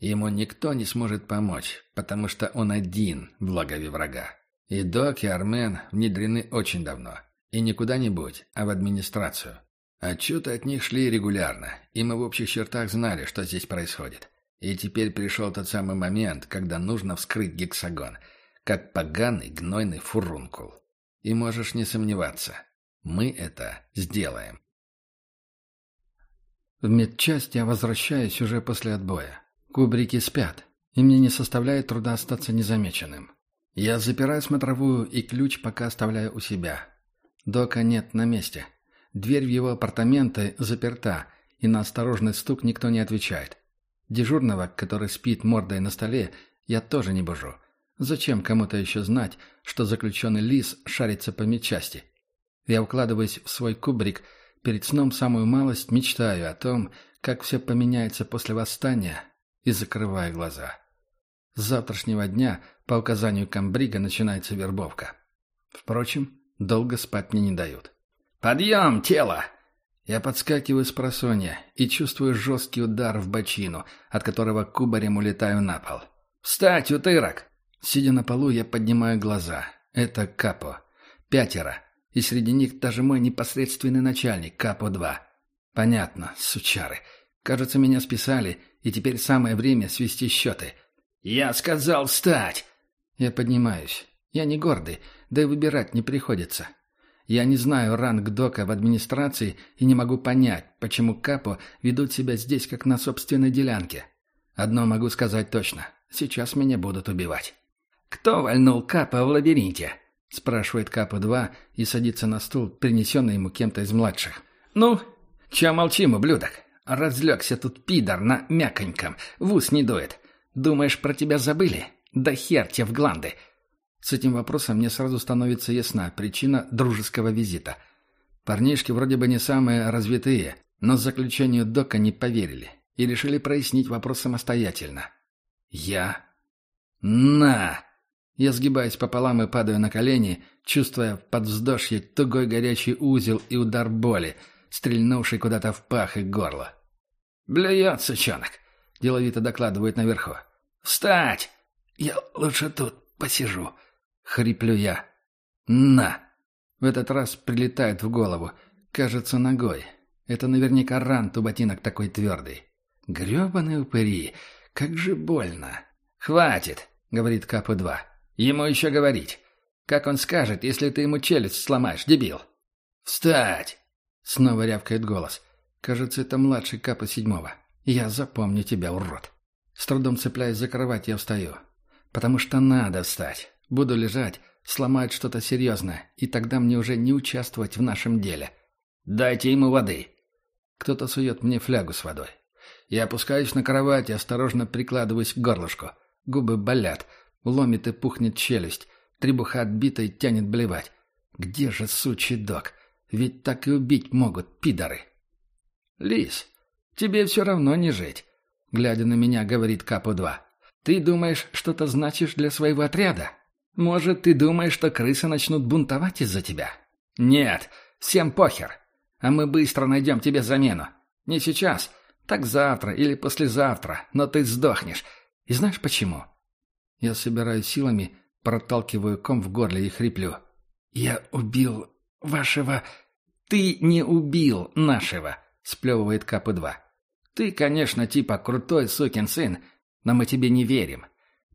Ему никто не сможет помочь, потому что он один в логове врага. И Док, и Армен внедрены очень давно. И не куда-нибудь, а в администрацию. Отчеты от них шли регулярно, и мы в общих чертах знали, что здесь происходит. И теперь пришел тот самый момент, когда нужно вскрыть гексагон, как поганый гнойный фурункул. И можешь не сомневаться, мы это сделаем. В медчасть я возвращаюсь уже после отбоя. Кубрики спят, и мне не составляет труда остаться незамеченным. Я запираю смотровую и ключ пока оставляю у себя. Дока нет на месте. Дверь в его апартаменты заперта, и на осторожный стук никто не отвечает. Дежурного, который спит мордой на столе, я тоже не бужу. Зачем кому-то еще знать, что заключенный лис шарится по медчасти? Я укладываюсь в свой кубрик, перед сном самую малость мечтаю о том, как все поменяется после восстания, и закрываю глаза. С завтрашнего дня по указанию комбрига начинается вербовка. Впрочем, Долго спать мне не дают. «Подъем, тело!» Я подскакиваю с просонья и чувствую жесткий удар в бочину, от которого кубарем улетаю на пол. «Встать, утырок!» Сидя на полу, я поднимаю глаза. Это Капо. Пятеро. И среди них даже мой непосредственный начальник, Капо-2. Понятно, сучары. Кажется, меня списали, и теперь самое время свести счеты. «Я сказал встать!» Я поднимаюсь. Я не гордый, да и выбирать не приходится. Я не знаю ранг Дока в администрации и не могу понять, почему Капо ведут себя здесь как на собственной делянке. Одно могу сказать точно. Сейчас меня будут убивать. «Кто вальнул Капо в лабиринте?» — спрашивает Капо-2 и садится на стул, принесенный ему кем-то из младших. «Ну, чё молчим, ублюдок? Разлегся тут пидор на мяконьком, в ус не дует. Думаешь, про тебя забыли? Да хер тебе в гланды!» С этим вопросом мне сразу становится ясна причина дружеского визита. Парнишки вроде бы не самые развитые, но заключению Дока не поверили и решили прояснить вопрос самостоятельно. Я? На! Я сгибаюсь пополам и падаю на колени, чувствуя под вздошье тугой горячий узел и удар боли, стрельнувший куда-то в пах и горло. «Блюет, сучонок!» — деловито докладывает наверху. «Встать! Я лучше тут посижу!» Хриплю я. «На!» В этот раз прилетает в голову. Кажется, ногой. Это наверняка рант у ботинок такой твердый. Гребаные упыри! Как же больно! «Хватит!» — говорит Капу-2. «Ему еще говорить. Как он скажет, если ты ему челюсть сломаешь, дебил?» «Встать!» — снова рявкает голос. Кажется, это младший Капа седьмого. Я запомню тебя, урод. С трудом цепляясь за кровать, я встаю. Потому что надо встать. Буду лежать, сломать что-то серьезное, и тогда мне уже не участвовать в нашем деле. Дайте ему воды. Кто-то сует мне флягу с водой. Я опускаюсь на кровать и осторожно прикладываюсь к горлышку. Губы болят, ломит и пухнет челюсть, требуха отбита и тянет блевать. Где же сучий док? Ведь так и убить могут, пидоры. Лис, тебе все равно не жить, глядя на меня, говорит Капу-2. Ты думаешь, что-то значишь для своего отряда? Может, ты думаешь, что крысы начнут бунтовать из-за тебя? Нет, всем похер. А мы быстро найдем тебе замену. Не сейчас, так завтра или послезавтра, но ты сдохнешь. И знаешь почему? Я собираю силами, проталкиваю ком в горле и хриплю. «Я убил вашего...» «Ты не убил нашего», — сплевывает Капы-2. «Ты, конечно, типа крутой сукин сын, но мы тебе не верим.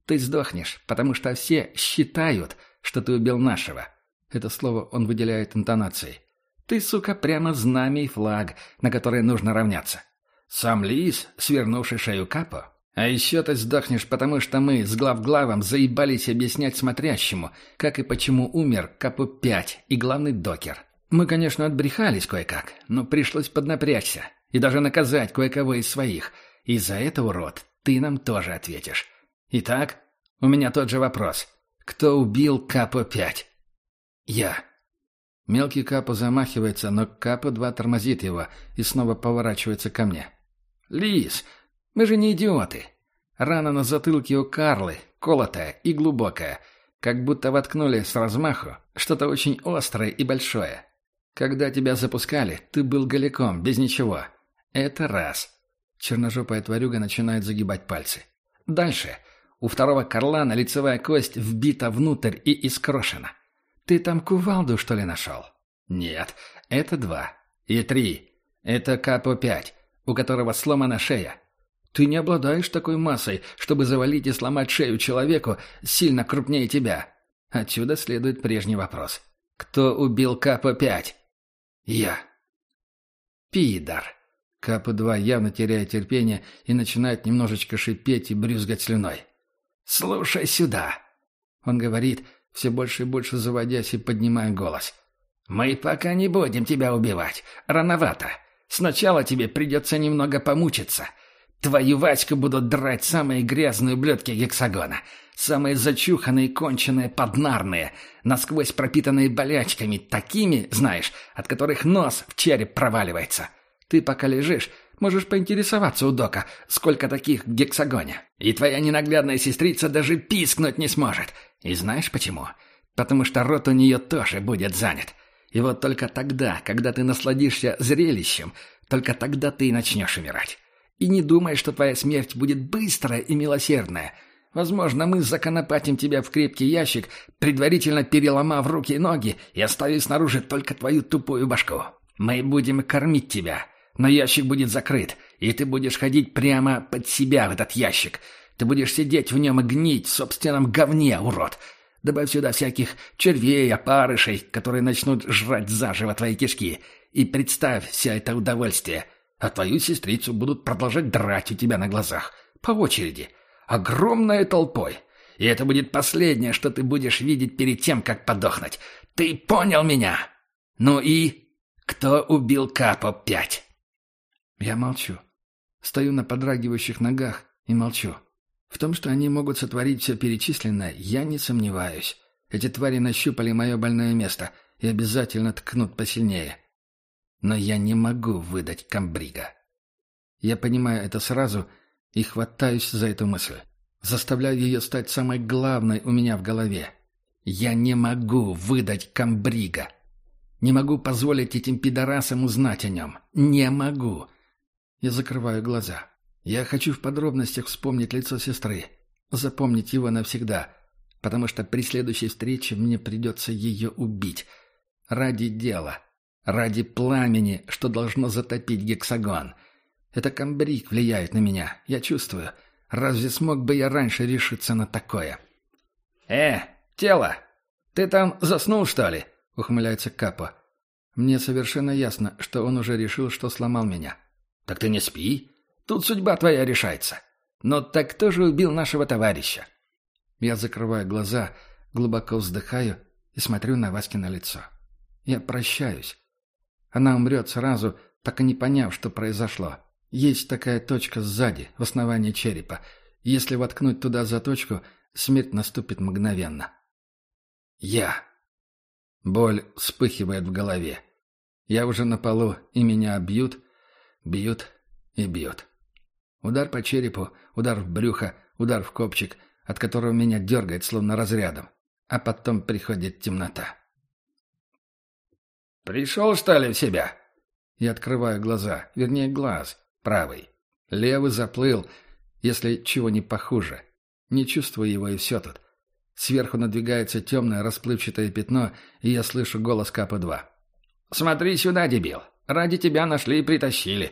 Ты сдохнешь, потому что все считают, что ты убил нашего. Это слово он выделяет интонацией. Ты, сука, прямо знамя и флаг, на который нужно равняться. Сам лис, свернувший шею Капо. А еще ты сдохнешь, потому что мы с глав-главом заебались объяснять смотрящему, как и почему умер Капо-5 и главный докер. Мы, конечно, отбрехались кое-как, но пришлось поднапрячься и даже наказать кое-кого из своих. И за это, урод, ты нам тоже ответишь. Итак, У меня тот же вопрос. Кто убил Капо-5? Я. Мелкий Капо замахивается, но Капо-2 тормозит его и снова поворачивается ко мне. «Лис, мы же не идиоты. Рана на затылке у Карлы, колотая и глубокая, как будто воткнули с размаху что-то очень острое и большое. Когда тебя запускали, ты был голиком, без ничего. Это раз. Черножопая тварюга начинает загибать пальцы. Дальше. У второго Карлана лицевая кость вбита внутрь и искрошена. Ты там кувалду, что ли, нашел? Нет. Это два. И три. Это Капо-5, у которого сломана шея. Ты не обладаешь такой массой, чтобы завалить и сломать шею человеку сильно крупнее тебя. Отсюда следует прежний вопрос. Кто убил Капо-5? Я. Пидор. Капо-2 явно теряет терпение и начинает немножечко шипеть и брюзгать слюной. «Слушай сюда!» Он говорит, все больше и больше заводясь и поднимая голос. «Мы пока не будем тебя убивать. Рановато. Сначала тебе придется немного помучиться. Твою Ваську будут драть самые грязные ублюдки гексагона. Самые зачуханные, конченые, поднарные, насквозь пропитанные болячками, такими, знаешь, от которых нос в череп проваливается. Ты пока лежишь, можешь поинтересоваться у Дока, сколько таких в гексагоне. И твоя ненаглядная сестрица даже пискнуть не сможет. И знаешь почему? Потому что рот у нее тоже будет занят. И вот только тогда, когда ты насладишься зрелищем, только тогда ты и начнешь умирать. И не думай, что твоя смерть будет быстрая и милосердная. Возможно, мы законопатим тебя в крепкий ящик, предварительно переломав руки и ноги и оставив снаружи только твою тупую башку. Мы будем кормить тебя, но ящик будет закрыт, и ты будешь ходить прямо под себя в этот ящик. Ты будешь сидеть в нем и гнить в собственном говне, урод. Добавь сюда всяких червей, опарышей, которые начнут жрать заживо твои кишки. И представь все это удовольствие — а твою сестрицу будут продолжать драть у тебя на глазах. По очереди. Огромной толпой. И это будет последнее, что ты будешь видеть перед тем, как подохнуть. Ты понял меня? Ну и... Кто убил Капо-5? Я молчу. Стою на подрагивающих ногах и молчу. В том, что они могут сотворить все перечисленное, я не сомневаюсь. Эти твари нащупали мое больное место и обязательно ткнут посильнее. Но я не могу выдать комбрига. Я понимаю это сразу и хватаюсь за эту мысль. Заставляю ее стать самой главной у меня в голове. Я не могу выдать комбрига. Не могу позволить этим пидорасам узнать о нем. Не могу. Я закрываю глаза. Я хочу в подробностях вспомнить лицо сестры. Запомнить его навсегда. Потому что при следующей встрече мне придется ее убить. Ради дела. Ради пламени, что должно затопить гексагон. Это камбрик влияет на меня, я чувствую. Разве смог бы я раньше решиться на такое? «Э, тело! Ты там заснул, что ли?» — ухмыляется Капо. Мне совершенно ясно, что он уже решил, что сломал меня. «Так ты не спи. Тут судьба твоя решается. Но так кто же убил нашего товарища?» Я закрываю глаза, глубоко вздыхаю и смотрю на Васькино лицо. Я прощаюсь. Она умрет сразу, так и не поняв, что произошло. Есть такая точка сзади, в основании черепа. Если воткнуть туда заточку, смерть наступит мгновенно. Я. Боль вспыхивает в голове. Я уже на полу, и меня бьют, бьют и бьют. Удар по черепу, удар в брюхо, удар в копчик, от которого меня дергает, словно разрядом. А потом приходит темнота. «Пришел, что ли, в себя?» Я открываю глаза, вернее, глаз, правый. Левый заплыл, если чего не похуже. Не чувствую его, и все тут. Сверху надвигается темное расплывчатое пятно, и я слышу голос Капа-2. «Смотри сюда, дебил! Ради тебя нашли и притащили!»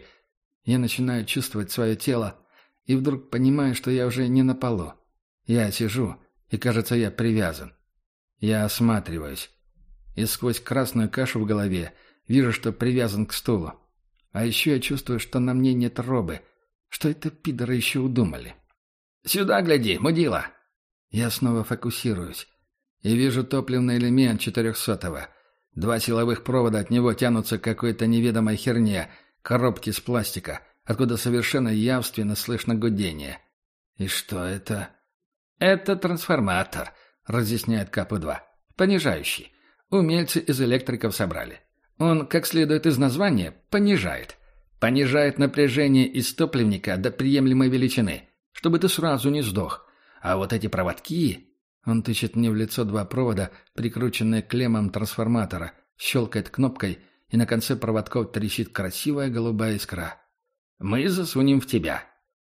Я начинаю чувствовать свое тело, и вдруг понимаю, что я уже не на полу. Я сижу, и, кажется, я привязан. Я осматриваюсь и сквозь красную кашу в голове вижу, что привязан к стулу. А еще я чувствую, что на мне нет робы. Что это пидоры еще удумали? «Сюда гляди, мудила!» Я снова фокусируюсь. И вижу топливный элемент четырехсотого. Два силовых провода от него тянутся к какой-то неведомой херне, коробки с пластика, откуда совершенно явственно слышно гудение. И что это? «Это трансформатор», — разъясняет КП-2. «Понижающий. Умельцы из электриков собрали. Он, как следует из названия, понижает. Понижает напряжение из топливника до приемлемой величины, чтобы ты сразу не сдох. А вот эти проводки...» Он тычет мне в лицо два провода, прикрученные к клеммам трансформатора, щелкает кнопкой, и на конце проводков трещит красивая голубая искра. «Мы засунем в тебя.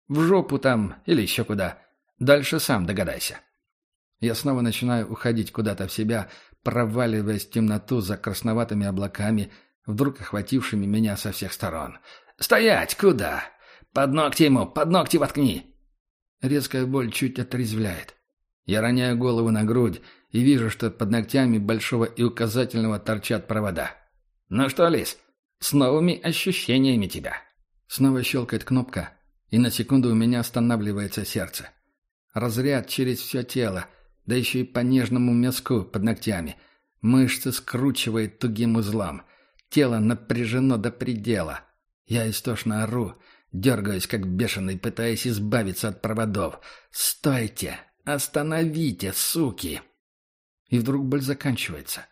В жопу там или еще куда. Дальше сам догадайся». Я снова начинаю уходить куда-то в себя, проваливаясь в темноту за красноватыми облаками, вдруг охватившими меня со всех сторон. «Стоять! Куда? Под ногти ему! Под ногти воткни!» Резкая боль чуть отрезвляет. Я роняю голову на грудь и вижу, что под ногтями большого и указательного торчат провода. «Ну что, Лис, с новыми ощущениями тебя!» Снова щелкает кнопка, и на секунду у меня останавливается сердце. Разряд через все тело, да еще и по нежному мяску под ногтями. Мышцы скручивает тугим узлом. Тело напряжено до предела. Я истошно ору, дергаюсь как бешеный, пытаясь избавиться от проводов. «Стойте! Остановите, суки!» И вдруг боль заканчивается.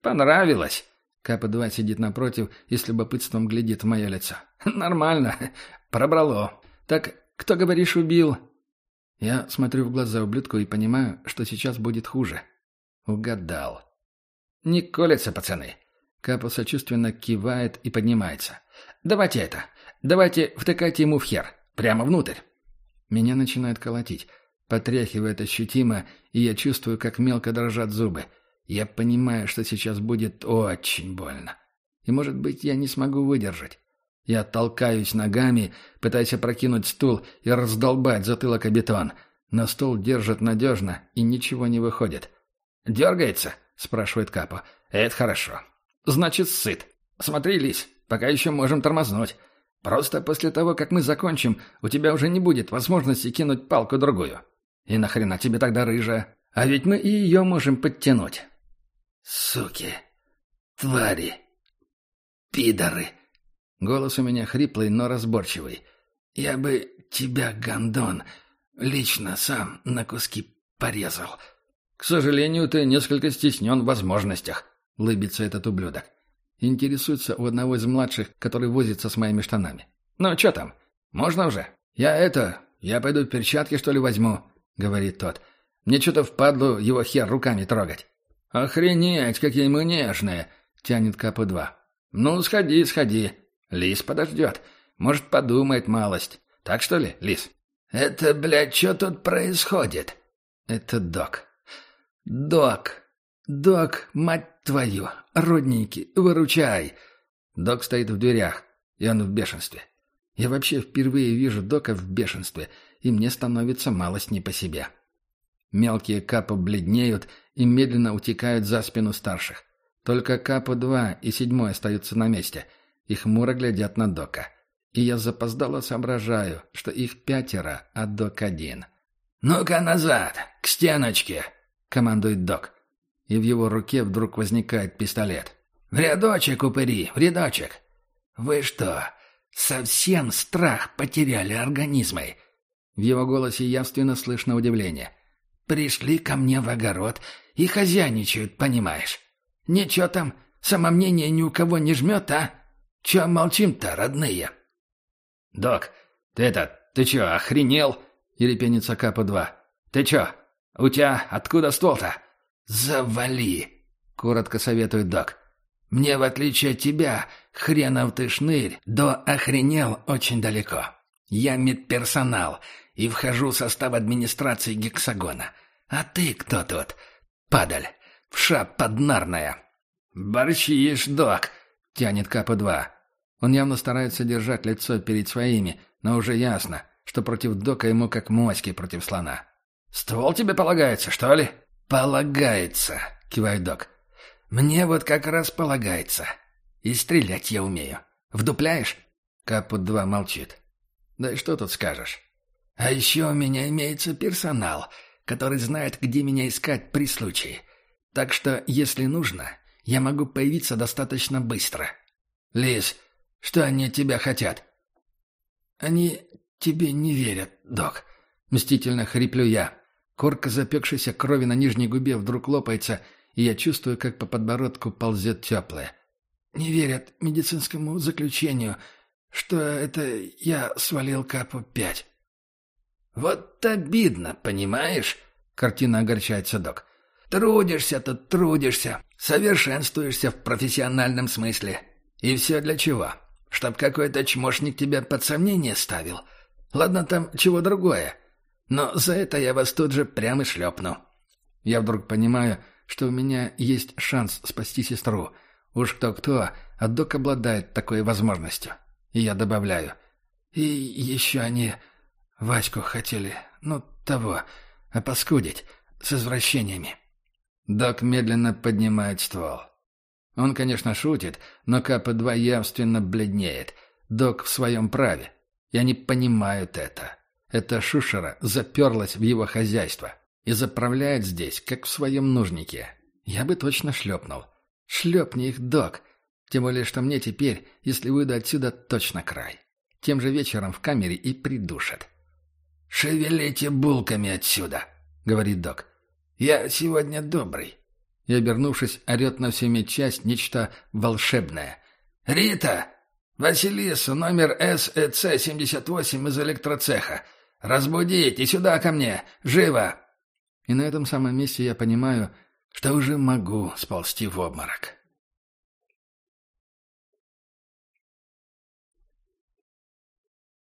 «Понравилось!» Капа-2 сидит напротив и с любопытством глядит в мое лицо. «Нормально. Пробрало. Так кто, говоришь, убил?» Я смотрю в глаза ублюдку и понимаю, что сейчас будет хуже. Угадал. «Не колется, пацаны». Капа сочувственно кивает и поднимается. «Давайте это. Давайте втыкайте ему в хер. Прямо внутрь». Меня начинает колотить. Потряхивает ощутимо, и я чувствую, как мелко дрожат зубы. Я понимаю, что сейчас будет очень больно. И, может быть, я не смогу выдержать. Я толкаюсь ногами, пытаясь опрокинуть стул и раздолбать затылок о бетон. Но стул держит надежно, и ничего не выходит. «Дергается?» — спрашивает Капо. «Это хорошо. Значит, сыт. Смотри, Лис, пока еще можем тормознуть. Просто после того, как мы закончим, у тебя уже не будет возможности кинуть палку-другую. И нахрена тебе тогда рыжая? А ведь мы и ее можем подтянуть». «Суки! Твари! Пидоры!» Голос у меня хриплый, но разборчивый. «Я бы тебя, Гандон, лично сам на куски порезал». «К сожалению, ты несколько стеснен в возможностях», — лыбится этот ублюдок. Интересуется у одного из младших, который возится с моими штанами. «Ну, что там? Можно уже?» «Я это... Я пойду перчатки, что ли, возьму», — говорит тот. «Мне что-то впадло его хер руками трогать». «Охренеть, какие мы нежные!» — тянет Капу-2. «Ну, сходи, сходи. Лис подождет. Может, подумает малость. Так что ли, Лис?» «Это, блядь, что тут происходит?» «Это док». «Док! Док, мать твою! Родненький, выручай!» Док стоит в дверях, и он в бешенстве. Я вообще впервые вижу Дока в бешенстве, и мне становится малость не по себе. Мелкие капы бледнеют и медленно утекают за спину старших. Только капа-2 и седьмой остаются на месте — и хмуро глядят на Дока. И я запоздало соображаю, что их пятеро, а Док один. «Ну-ка назад, к стеночке!» — командует Док. И в его руке вдруг возникает пистолет. «В рядочек, упыри, в рядочек!» «Вы что, совсем страх потеряли организмой?» В его голосе явственно слышно удивление. «Пришли ко мне в огород и хозяйничают, понимаешь? Ничего там, самомнение ни у кого не жмет, а?» Че молчим-то, родные?» «Док, ты это, ты че, охренел?» — ерепенится Капа-2. «Ты че? У тебя откуда ствол-то?» «Завали!» — коротко советует док. «Мне, в отличие от тебя, хренов ты шнырь, до охренел очень далеко. Я медперсонал и вхожу в состав администрации гексагона. А ты кто тут? Падаль, вша поднарная». «Борщишь, док!» — тянет Капа-2. Он явно старается держать лицо перед своими, но уже ясно, что против Дока ему как моськи против слона. «Ствол тебе полагается, что ли?» «Полагается», — кивает Док. «Мне вот как раз полагается. И стрелять я умею. Вдупляешь?» Капут-2 молчит. «Да и что тут скажешь?» «А еще у меня имеется персонал, который знает, где меня искать при случае. Так что, если нужно, я могу появиться достаточно быстро. Лиз, что они от тебя хотят?» «Они тебе не верят, док», — мстительно хриплю я. Корка запекшейся крови на нижней губе вдруг лопается, и я чувствую, как по подбородку ползет теплое. Не верят медицинскому заключению, что это я свалил капу пять. «Вот обидно, понимаешь?» — картина огорчается док. «Трудишься тут, трудишься, совершенствуешься в профессиональном смысле. И все для чего? Чтоб какой-то чмошник тебя под сомнение ставил. Ладно, там чего другое. Но за это я вас тут же прямо шлепну». Я вдруг понимаю, что у меня есть шанс спасти сестру. Уж кто-кто, а док обладает такой возможностью. И я добавляю. И еще они Ваську хотели, ну, того, опаскудить, с извращениями. Док медленно поднимает ствол. Он, конечно, шутит, но КП-2 явственно бледнеет. Док в своем праве. И они понимают это. Эта шушера заперлась в его хозяйство и заправляет здесь, как в своем нужнике. Я бы точно шлепнул. Шлепни их, док. Тем более, что мне теперь, если выйду отсюда, точно край. Тем же вечером в камере и придушат. «Шевелите булками отсюда», — говорит док. «Я сегодня добрый». И, обернувшись, орет на всю медчасть нечто волшебное. «Рита! Василису, номер СЭЦ-78 из электроцеха. Разбудите, сюда ко мне! Живо!» И на этом самом месте я понимаю, что уже могу сползти в обморок.